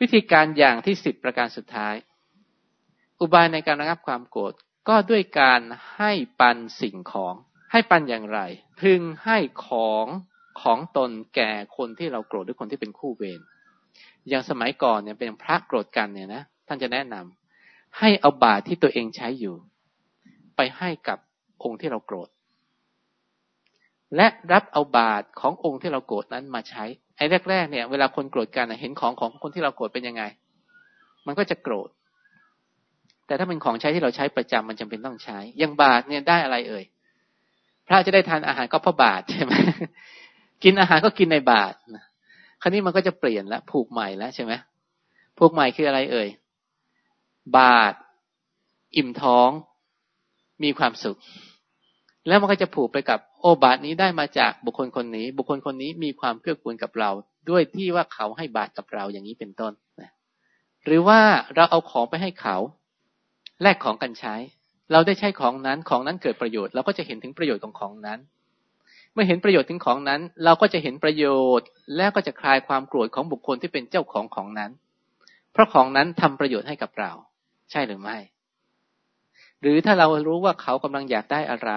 Speaker 2: วิธีการอย่างที่สิบประการสุดท้าย อุบายในการระงับความโกรธก็ด้วยการให้ปันสิ่งของ ให้ปันอย่างไร พึงให้ของของตนแก่คนที่เราโกรธหรือคนที่เป็นคู่เวรอย่างสมัยก่อนเนี่ยเป็นพระโกรธกันเนี่ยนะท่านจะแนะนำให้เอาบาตรที่ตัวเองใช้อยู่ ไปให้กับองค์ที่เราโกรธและรับเอาบาตรขององค์ที่เราโกรธนั้นมาใช้ ไอ้แรกๆเนี่ย เวลาคนโกรธกันเห็นของของคนที่เราโกรธเป็นยังไง มันก็จะโกรธ แต่ถ้าเป็นของใช้ที่เราใช้ประจำมันจำเป็นต้องใช้ อย่างบาตรเนี่ยได้อะไรเอ่ย พระจะได้ทานอาหารก็เพราะบาตรใช่ไหมกินอาหารก็กินในบาตรคราวนี้มันก็จะเปลี่ยนแล้วผูกใหม่แล้วใช่ไหมผูกใหม่คืออะไรเอ่ย บาท อิ่มท้อง มีความสุข แล้วมันก็จะผูกไปกับ โอบาทนี้ได้มาจากบุคคลคนนี้ บุคคลคนนี้มีความเกื้อกูลกับเรา ด้วยที่ว่าเขาให้บาทกับเราอย่างนี้เป็นต้นนะหรือว่าเราเอาของไปให้เขาแลกของกันใช้ เราได้ใช้ของนั้นของนั้นเกิดประโยชน์เราก็จะเห็นถึงประโยชน์ของของนั้น เมื่อเห็นประโยชน์ถึงของนั้น เราก็จะเห็นประโยชน์ และก็จะคลายความโกรธของบุคคลที่เป็นเจ้าของของนั้น เพราะของนั้นทำประโยชน์ให้กับเรา ใช่หรือไม่ หรือถ้าเรารู้ว่าเขากำลังอยากได้อะไร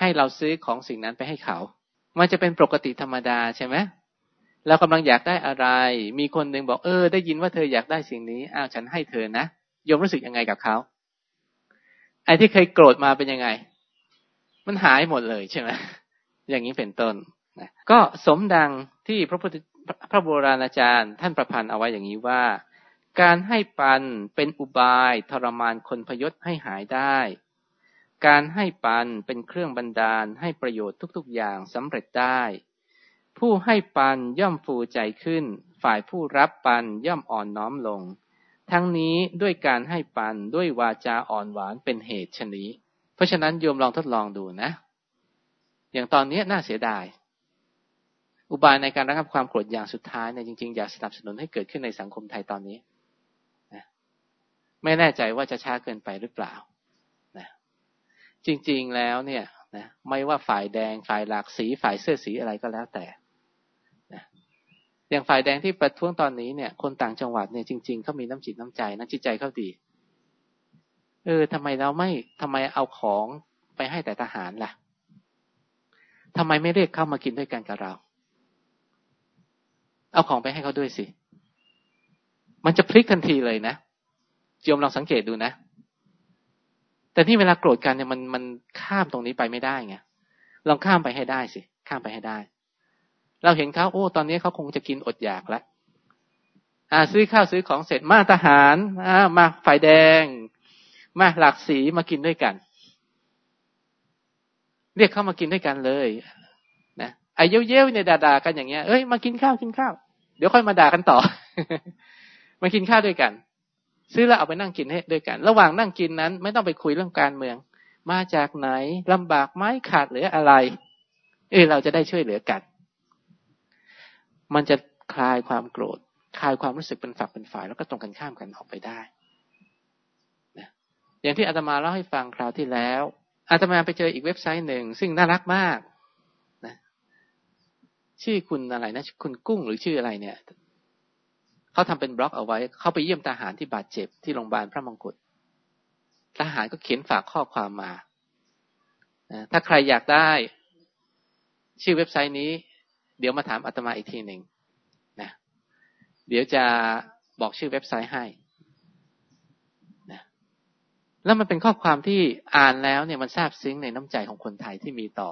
Speaker 2: ให้เราซื้อของสิ่งนั้นไปให้เขา มันจะเป็นปกติธรรมดาใช่ไหมเรากำลังอยากได้อะไร มีคนหนึ่งบอกเออ ได้ยินว่าเธออยากได้สิ่งนี้อ้าวฉันให้เธอนะยมรู้สึกยังไงกับเขาไอ้ที่เคยโกรธมาเป็นยังไง มันหายหมดเลยใช่ไหมอย่างนี้เป็นต้นนะก็สมดังที่พระพุทธพระโบราณอาจารย์ ท่านประพันธ์เอาไว้อย่างนี้ว่า การให้ปันเป็นอุบายทรมานคนพยศให้หายได้ การให้ปันเป็นเครื่องบันดาลให้ประโยชน์ทุกๆอย่างสำเร็จได้ ผู้ให้ปันย่อมฟูใจขึ้น ฝ่ายผู้รับปันย่อมอ่อนน้อมลง ทั้งนี้ด้วยการให้ปันด้วยวาจาอ่อนหวานเป็นเหตุชนี้ราะฉะนั้นโยมลองทดลองดูนะ อย่างตอนนี้น่าเสียดาย อุบายในการระงับความโกรธอย่างสุดท้ายเนี่ยจริงๆอยากสนับสนุนให้เกิดขึ้นในสังคมไทยตอนนี้ไม่แน่ใจว่าจะช้าเกินไปหรือเปล่า จริง ๆแล้วเนี่ยนะไม่ว่าฝ่ายแดงฝ่ายหลากสีฝ่ายเสื้อสีอะไรก็แล้วแต่นะอย่างฝ่ายแดงที่ประท้วงตอนนี้เนี่ย คนต่างจังหวัดเนี่ยจริงๆเขามีน้ำจิตน้ำใจน้ำจิตใจเขาดี เออทำไมเราไม่ทำไมเอาของไปให้แต่ทหารล่ะทำไมไม่เรียกเข้ามากินด้วยกันกับเรา เอาของไปให้เขาด้วยสิ มันจะพลิกทันทีเลยนะโยมลองสังเกตดูนะ แต่ที่เวลาโกรธกันเนี่ยมันมันข้ามตรงนี้ไปไม่ได้ไงลองข้ามไปให้ได้สิ ข้ามไปให้ได้ เราเห็นเขาโอ้ ตอนนี้เขาคงจะกินอดอยากแล้วอ่า ซื้อข้าวซื้อของเสร็จมาทหารอ่ามาไฟแดง มาหลากสีมากินด้วยกัน เรียกเข้ามากินด้วยกันเลยนะไอ้เย้ยวๆเนี่ยด่าๆกันอย่างเงี้ยเอ้ยมากินข้าวกินข้าว เดี๋ยวค่อยมาด่ากันต่อ มากินข้าวด้วยกัน ซื้อแล้วเอาไปนั่งกินให้ด้วยกัน ระหว่างนั่งกินนั้น ไม่ต้องไปคุยเรื่องการเมือง มาจากไหนลำบากไหมขาดหรืออะไร เออเราจะได้ช่วยเหลือกัน มันจะคลายความโกรธ คลายความรู้สึกเป็นฝักเป็นฝ่าย แล้วก็ตรงกันข้ามกันออกไปได้อย่างที่อาตมาเล่าให้ฟังคราวที่แล้วอาตมาไปเจออีกเว็บไซต์หนึ่ง ซึ่งน่ารักมากนะชื่อคุณอะไรนะ คุณกุ้งหรือชื่ออะไรเนี่ย เขาทำเป็นบล็อกเอาไว้ เขาไปเยี่ยมทหารที่บาดเจ็บที่โรงพยาบาลพระมงกุฎทหารก็เขียนฝากข้อความมา ถ้าใครอยากได้ชื่อเว็บไซต์นี้ เดี๋ยวมาถามอาตมาอีกทีหนึ่งนะเดี๋ยวจะบอกชื่อเว็บไซต์ให้แล้วมันเป็นข้อความที่อ่านแล้วเนี่ยมันซาบซึ้งในน้ำใจของคนไทยที่มีต่อ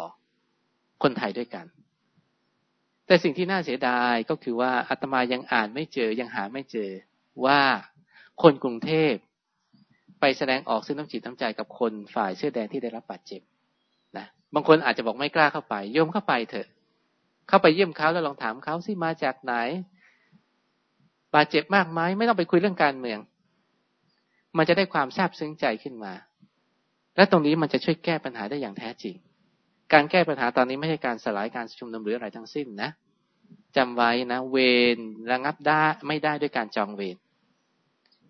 Speaker 2: คนไทยด้วยกัน แต่สิ่งที่น่าเสียดายก็คือว่าอาตมายังอ่านไม่เจอยังหาไม่เจอว่าคนกรุงเทพไปแสดงออกซึ่งน้ำจิตน้ำใจกับคนฝ่ายเสื้อแดงที่ได้รับบาดเจ็บนะบางคนอาจจะบอกไม่กล้าเข้าไปโยมเข้าไปเถอะ เข้าไปเยี่ยมเขาแล้วลองถามเขาสิมาจากไหน บาดเจ็บมากไหมไม่ต้องไปคุยเรื่องการเมือง มันจะได้ความซาบซึ้งใจขึ้นมา และตรงนี้มันจะช่วยแก้ปัญหาได้อย่างแท้จริง การแก้ปัญหาตอนนี้ไม่ใช่การสลายการชุมนุมหรืออะไรทั้งสิ้นนะจำไว้นะ เวรระงับได้ไม่ได้ด้วยการจองเวร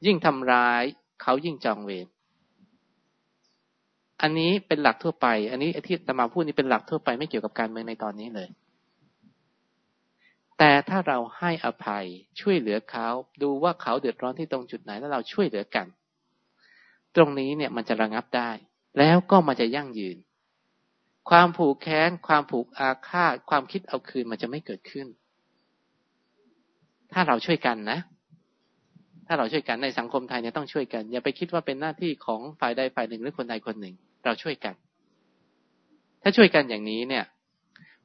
Speaker 2: ยิ่งทำร้ายเขายิ่งจองเวรอันนี้เป็นหลักทั่วไป อันนี้ที่ตมาพูดนี้เป็นหลักทั่วไปไม่เกี่ยวกับการเมืองในตอนนี้เลย แต่ถ้าเราให้อภัยช่วยเหลือเขา ดูว่าเขาเดือดร้อนที่ตรงจุดไหนแล้วเราช่วยเหลือกัน ตรงนี้เนี่ยมันจะระงับได้ แล้วก็มันจะยั่งยืน ความผูกแค้น ความผูกอาฆาต ความคิดเอาคืนมันจะไม่เกิดขึ้น ถ้าเราช่วยกันนะ ถ้าเราช่วยกันในสังคมไทยเนี่ยต้องช่วยกัน อย่าไปคิดว่าเป็นหน้าที่ของฝ่ายใดฝ่ายหนึ่งหรือคนใดคนหนึ่ง เราช่วยกัน ถ้าช่วยกันอย่างนี้เนี่ย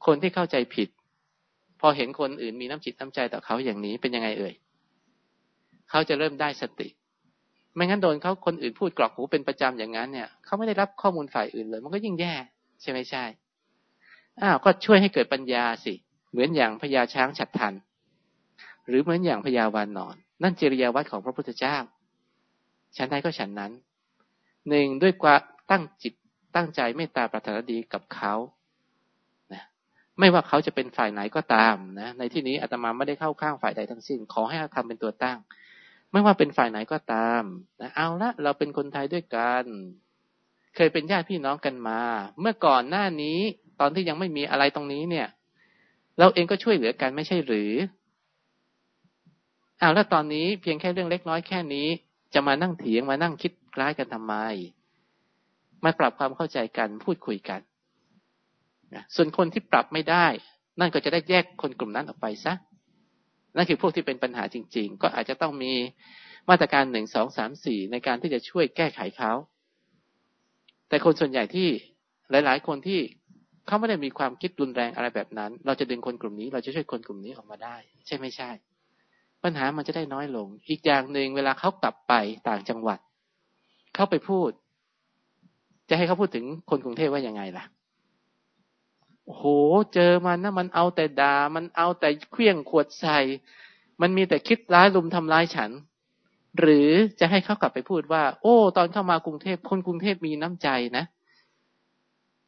Speaker 2: คนที่เข้าใจผิด พอเห็นคนอื่นมีน้ำจิตน้ำใจต่อเขาอย่างนี้เป็นยังไงเอ่ยเขาจะเริ่มได้สติไม่งั้นโดนเขาคนอื่นพูดกรอกหูเป็นประจำอย่างนั้นเนี่ยเขาไม่ได้รับข้อมูลฝ่ายอื่นเลย มันก็ยิ่งแย่ ใช่ไหมใช่อ้าวก็ช่วยให้เกิดปัญญาสิ เหมือนอย่างพญาช้างฉัดทัน หรือเหมือนอย่างพญาวานนอน นั่นจริยาวัดของพระพุทธเจ้าฉันใดก็ฉันนั้นหนึ่งด้วยความตั้งจิตตั้งใจเมตตาปรารถนาดีกับเขานะไม่ว่าเขาจะเป็นฝ่ายไหนก็ตามนะ ในที่นี้อาตมาไม่ได้เข้าข้างฝ่ายใดทั้งสิ้น ขอให้ทำเป็นตัวตั้ง ไม่ว่าเป็นฝ่ายไหนก็ตามนะเอาละเราเป็นคนไทยด้วยกัน เคยเป็นญาติพี่น้องกันมา เมื่อก่อนหน้านี้ตอนที่ยังไม่มีอะไรตรงนี้เนี่ย เราเองก็ช่วยเหลือกันไม่ใช่หรืออ้าวแล้วตอนนี้เพียงแค่เรื่องเล็กน้อยแค่นี้ จะมานั่งเถียงมานั่งคิดร้ายกันทำไมมาปรับความเข้าใจกันพูดคุยกันส่วนคนที่ปรับไม่ได้ นั่นก็จะได้แยกคนกลุ่มนั้นออกไปซะนั่นคือพวกที่เป็นปัญหาจริง ๆ ก็อาจจะต้องมีมาตรการหนึ่งสองสามสี่ในการที่จะช่วยแก้ไขเขา แต่คนส่วนใหญ่ที่หลาย ๆ คนที่เขาไม่ได้มีความคิดรุนแรงอะไรแบบนั้น เราจะดึงคนกลุ่มนี้ เราจะช่วยคนกลุ่มนี้ออกมาได้ ใช่ไม่ใช่ ปัญหามันจะได้น้อยลง อีกอย่างหนึ่งเวลาเขากลับไปต่างจังหวัด เขาไปพูด จะให้เขาพูดถึงคนกรุงเทพว่ายังไงล่ะโอ้โหเจอมันนะมันเอาแต่ดา่ามันเอาแต่เคลี้ยงขวดใส่ มันมีแต่คิดร้ายลุมทำร้ายฉัน หรือจะให้เขากลับไปพูดว่า โอ้ ตอนเข้ามากรุงเทพคนกรุงเทพมีน้ำใจนะ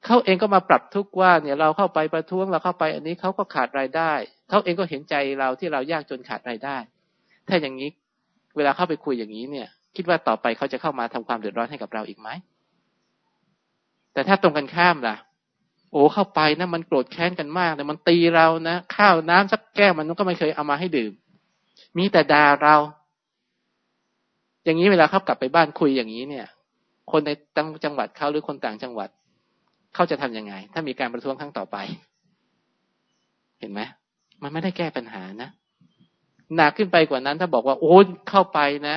Speaker 2: เขาเองก็มาปรับทุกว่าเนี่ยเราเข้าไปประท้วงเราเข้าไป อันนี้เขาก็ขาดรายได้เขาเองก็เห็นใจเราที่เรายากจนขาดรายได้ ถ้าอย่างนี้ เวลาเข้าไปคุยอย่างนี้เนี่ย คิดว่าต่อไปเขาจะเข้ามาทำความเดือดร้อนให้กับเราอีกไหมแต่ถ้าตรงกันข้ามล่ะ โอ้เข้าไปนะมันโกรธแค้นกันมากแต่มันตีเรานะข้าวน้ำสักแก้วมันก็ไม่เคยเอามาให้ดื่ม มีแต่ด่าเรา อย่างนี้เวลาเขากลับไปบ้านคุยอย่างนี้เนี่ย คนในตั้งจังหวัดเขาหรือคนต่างจังหวัดเขาจะทํำยังไง ถ้ามีการประท้วงครั้งต่อไป เห็นไหมมันไม่ได้แก้ปัญหานะหนักขึ้นไปกว่านั้น ถ้าบอกว่าโอ้เข้าไปนะ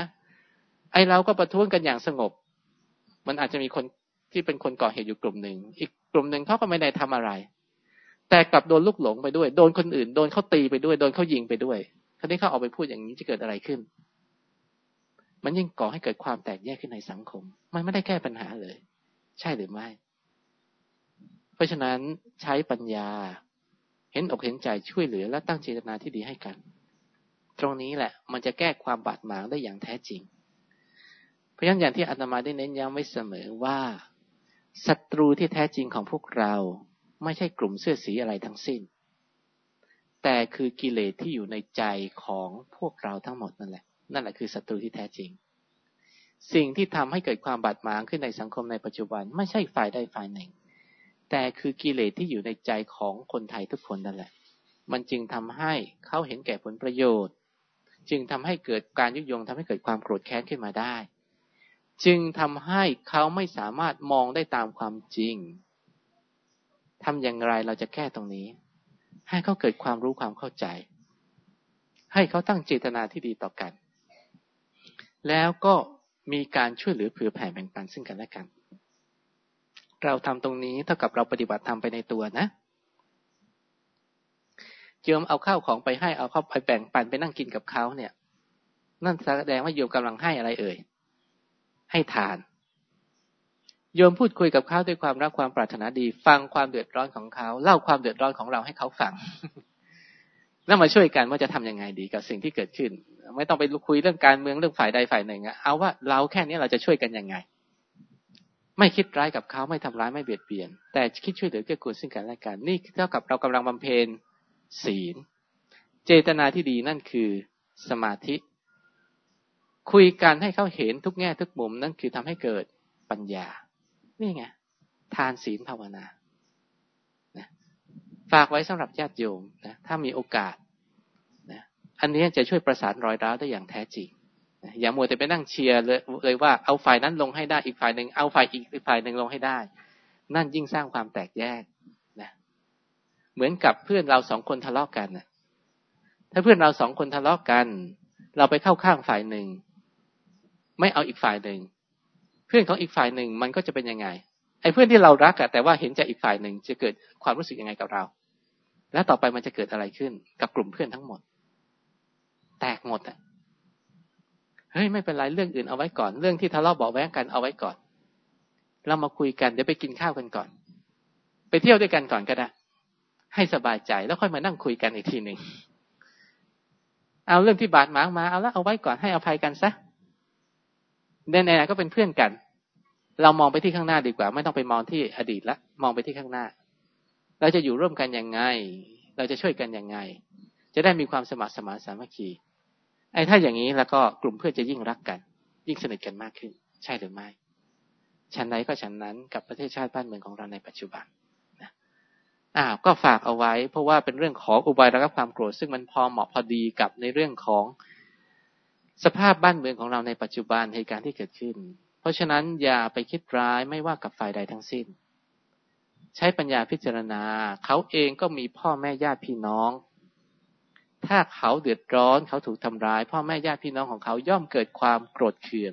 Speaker 2: ไอเราก็ประท้วงกันอย่างสงบ มันอาจจะมีคนที่เป็นคนก่อเหตุอยู่กลุ่มหนึ่งอีกกลุ่มหนึ่งเขาก็ไม่ได้ทำอะไร แต่กลับโดนลูกหลงไปด้วย โดนคนอื่น โดนเขาตีไปด้วย โดนเขายิงไปด้วยคราวนี้เขาออกไปพูดอย่างนี้จะเกิดอะไรขึ้น มันยิ่งก่อให้เกิดความแตกแยกขึ้นในสังคม มันไม่ได้แก้ปัญหาเลย ใช่หรือไม่ เพราะฉะนั้นใช้ปัญญา เห็นอกเห็นใจช่วยเหลือ และตั้งเจตนาที่ดีให้กัน ตรงนี้แหละ มันจะแก้ความบาดหมางได้อย่างแท้จริง เพราะฉะนั้นอย่างที่อาตมาได้เน้นย้ำไว้เสมอว่าศัตรูที่แท้จริงของพวกเรา ไม่ใช่กลุ่มเสื้อสีอะไรทั้งสิ้น แต่คือกิเลสที่อยู่ในใจของพวกเราทั้งหมดนั่นแหละ นั่นแหละคือศัตรูที่แท้จริง สิ่งที่ทำให้เกิดความบาดหมางขึ้นในสังคมในปัจจุบัน ไม่ใช่ฝ่ายใดฝ่ายหนึ่ง แต่คือกิเลสที่อยู่ในใจของคนไทยทุกคนนั่นแหละ มันจึงทำให้เขาเห็นแก่ผลประโยชน์ จึงทำให้เกิดการยุยงทำให้เกิดความโกรธแค้นขึ้นมาได้ จึงทำให้เขาไม่สามารถมองได้ตามความจริงทำอย่างไรเราจะแก้ตรงนี้ ให้เขาเกิดความรู้ความเข้าใจให้เขาตั้งเจตนาที่ดีต่อกัน แล้วก็มีการช่วยเหลือเผื่อแผ่แบ่งปันซึ่งกันและกัน เราทำตรงนี้เท่ากับเราปฏิบัติทำไปในตัวนะโยมเอาข้าวของไปให้เอาเข้าไปแบ่งปันไปนั่งกินกับเขาเนี่ย นั่นแสดงว่าโยมกำลังให้อะไรเอ่ย ให้ทาน โยมพูดคุยกับเขาด้วยความรักความปรารถนาดี ฟังความเดือดร้อนของเขา เล่าความเดือดร้อนของเราให้เขาฟัง แล้วมาช่วยกันว่าจะทํำยังไงดีกับสิ่งที่เกิดขึ้น ไม่ต้องไปคุยเรื่องการเมืองเรื่องฝ่ายใดฝ่ายหนึ่งอะเอาว่าเราแค่นี้เราจะช่วยกันยังไง ไม่คิดร้ายกับเขาไม่ทำร้ายไม่เบียดเบียน แต่คิดช่วยเหลือเกื้อกูลซึ่งกันและกันนี่เท่ากับเรากำลังบำเพ็ญศีล เจตนาที่ดีนั่นคือสมาธิ คุยกันให้เขาเห็นทุกแง่ทุกมุมนั่นคือทำให้เกิดปัญญา นี่ไงทานศีลภาวนา ฝากไว้สำหรับญาติโยมนะถ้ามีโอกาสนะอันนี้จะช่วยประสานรอยร้าวได้อย่างแท้จริงนะอย่ามัวแต่ไปนั่งเชียร์เลยเลยว่าเอาฝ่ายนั้นลงให้ได้อีกฝ่ายหนึ่งเอาฝ่ายอีกฝ่ายหนึ่งลงให้ได้ นั่นยิ่งสร้างความแตกแยกนะเหมือนกับเพื่อนเราสองคนทะเลาะกกันนะถ้าเพื่อนเราสองคนทะเลาะกกัน เราไปเข้าข้างฝ่ายหนึ่งไม่เอาอีกฝ่ายหนึ่งเพื่อนของอีกฝ่ายหนึ่งมันก็จะเป็นยังไงไอ้เพื่อนที่เรารักอะแต่ว่าเห็นใจอีกฝ่ายหนึ่งจะเกิดความรู้สึกยังไงกับเรา แล้วต่อไปมันจะเกิดอะไรขึ้น กับกลุ่มเพื่อนทั้งหมด แตกหมดอะเฮ้ยไม่เป็นไรเรื่องอื่นเอาไว้ก่อน เรื่องที่ทะเลาะเบาแว้งกันเอาไว้ก่อน เรามาคุยกันเดี๋ยวไปกินข้าวกันก่อน ไปเที่ยวด้วยกันก่อนก็ได้ให้สบายใจแล้วค่อยมานั่งคุยกันอีกทีหนึ่งเอาเรื่องที่บาดหมางมาเอาแล้วเอาไว้ก่อนให้อภัยกันซะแน่ๆก็เป็นเพื่อนกัน เรามองไปที่ข้างหน้าดีกว่า ไม่ต้องไปมองที่อดีตละมองไปที่ข้างหน้า เราจะอยู่ร่วมกันยังไง เราจะช่วยกันยังไง จะได้มีความสมัครสมานสามัคคีไอ้ถ้าอย่างนี้แล้วก็กลุ่มเพื่อนจะยิ่งรักกัน ยิ่งสนิทกันมากขึ้น ใช่หรือไม่ฉันไหนก็ฉันนั้นกับประเทศชาติบ้านเมืองของเราในปัจจุบันนะอ้าวก็ฝากเอาไว้ เพราะว่าเป็นเรื่องของอุบายระงับความโกรธซึ่งมันพอเหมาะพอดีกับในเรื่องของสภาพบ้านเมืองของเราในปัจจุบันเหตุการณ์ที่เกิดขึ้น เพราะฉะนั้นอย่าไปคิดร้ายไม่ว่ากับฝ่ายใดทั้งสิ้น ใช้ปัญญาพิจารณา เขาเองก็มีพ่อแม่ญาติพี่น้อง ถ้าเขาเดือดร้อนเขาถูกทำร้าย พ่อแม่ญาติพี่น้องของเขาย่อมเกิดความโกรธเคือง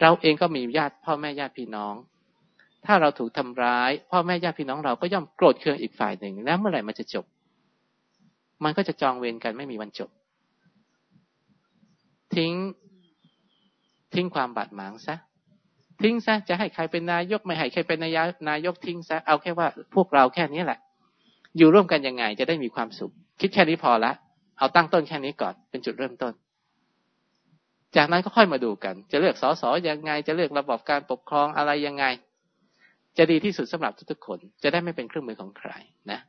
Speaker 2: เราเองก็มีญาติพ่อแม่ญาติพี่น้อง ถ้าเราถูกทำร้าย พ่อแม่ญาติพี่น้องเราก็ย่อมโกรธเคืองอีกฝ่ายหนึ่งแล้วเมื่อไหร่มันจะจบ มันก็จะจองเวรกันไม่มีวันจบ ทิ้งทิ้งความบาดหมางซะ ทิ้งซะจะให้ใครเป็นนายกไม่ให้ใครเป็นนายนายกทิ้งซะเอาแค่ว่าพวกเราแค่นี้แหละ อยู่ร่วมกันยังไงจะได้มีความสุข คิดแค่นี้พอละเอาตั้งต้นแค่นี้ก่อนเป็นจุดเริ่มต้น จากนั้นก็ค่อยมาดูกัน จะเลือกสสยังไง จะเลือกระบบการปกครองอะไรยังไง จะดีที่สุดสำหรับทุกๆคน จะได้ไม่เป็นเครื่องมือของใครนะ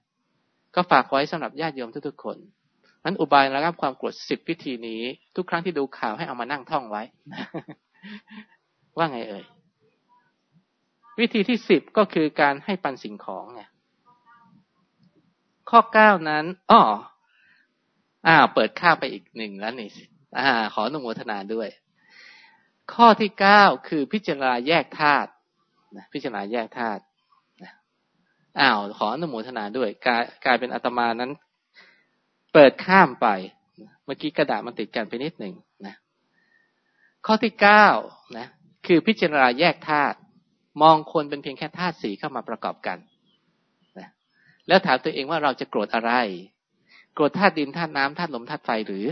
Speaker 2: ก็ฝากไว้สำหรับญาติโยมทุกๆคนนั้นอุบายระงับความโกรธสิบวิธีนี้ ทุกครั้งที่ดูข่าวให้เอามานั่งท่องไว้ ว่าไงเอ่ย วิธีที่สิบก็คือการให้ปันสิ่งของไงข้อเก้านั้นอ๋ออ้าวเปิดข้าไปอีกหนึ่งแล้วนี่อ่า ขออนุโมทนาด้วย ข้อที่เก้าคือพิจารณาแยกธาตุพิจารณาแยกธาตุอ้าวขออนุโมทนาด้วยกลายกลายเป็นอาตมานั้น เปิดข้ามไป เมื่อกี้กระดาษมันติดกันไปนิดหนึ่งนะข้อที่เก้านะ คือพิจารณาแยกธาตุ มองคนเป็นเพียงแค่ธาตุสีเข้ามาประกอบกันนะแล้วถามตัวเองว่าเราจะโกรธอะไร โกรธธาตุดินธาตุน้ำธาตุลมธาตุไฟหรือ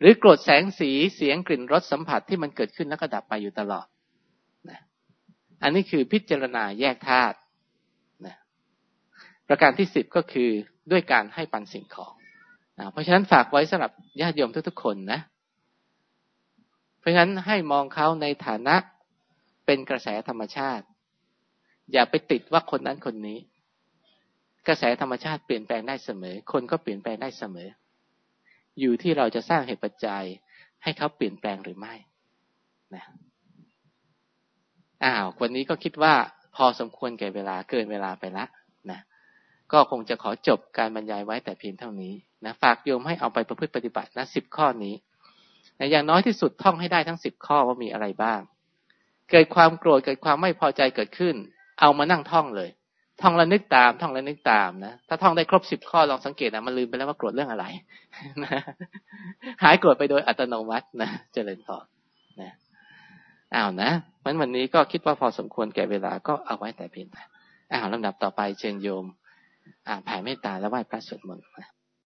Speaker 2: หรือโกรธแสงสีเสียงกลิ่นรสสัมผัสที่มันเกิดขึ้นแล้วก็ดับไปอยู่ตลอดนะอันนี้คือพิจารณาแยกธาตุนะประการที่สิบก็คือด้วยการให้ปันสิ่งของนะเพราะฉะนั้นฝากไว้สำหรับญาติโยมทุกๆคนนะ เพราะฉะนั้นให้มองเขาในฐานะ เป็นกระแสธรรมชาติ อย่าไปติดว่าคนนั้นคนนี้ กระแสธรรมชาติเปลี่ยนแปลงได้เสมอ คนก็เปลี่ยนแปลงได้เสมอ อยู่ที่เราจะสร้างเหตุปัจจัยให้เขาเปลี่ยนแปลงหรือไม่นะอ้าววันนี้ก็คิดว่าพอสมควรแก่เวลาเกินเวลาไปละนะก็คงจะขอจบการบรรยายไว้แต่เพียงเท่านี้นะฝากโยมให้เอาไปประพฤติปฏิบัตินะสิบข้อนี้นะอย่างน้อยที่สุดท่องให้ได้ทั้งสิบข้อว่ามีอะไรบ้าง เกิดความโกรธเกิดความไม่พอใจเกิดขึ้น เอามานั่งท่องเลย ท่องแล้วนึกตาม ท่องแล้วนึกตามนะถ้าท่องได้ครบสิบข้อลองสังเกตนะมันลืมไปแล้วว่าโกรธเรื่องอะไรนะหายโกรธไปโดยอัตโนมัตินะเจริญพรนะอ้าวนะมันวันนี้ก็คิดว่าพอสมควรแก่เวลาก็เอาไว้แต่เพียงแต่อ้าวลำดับต่อไปเชิญโยม อ่าแผ่เมตตาและไหว้พระสวดมนต์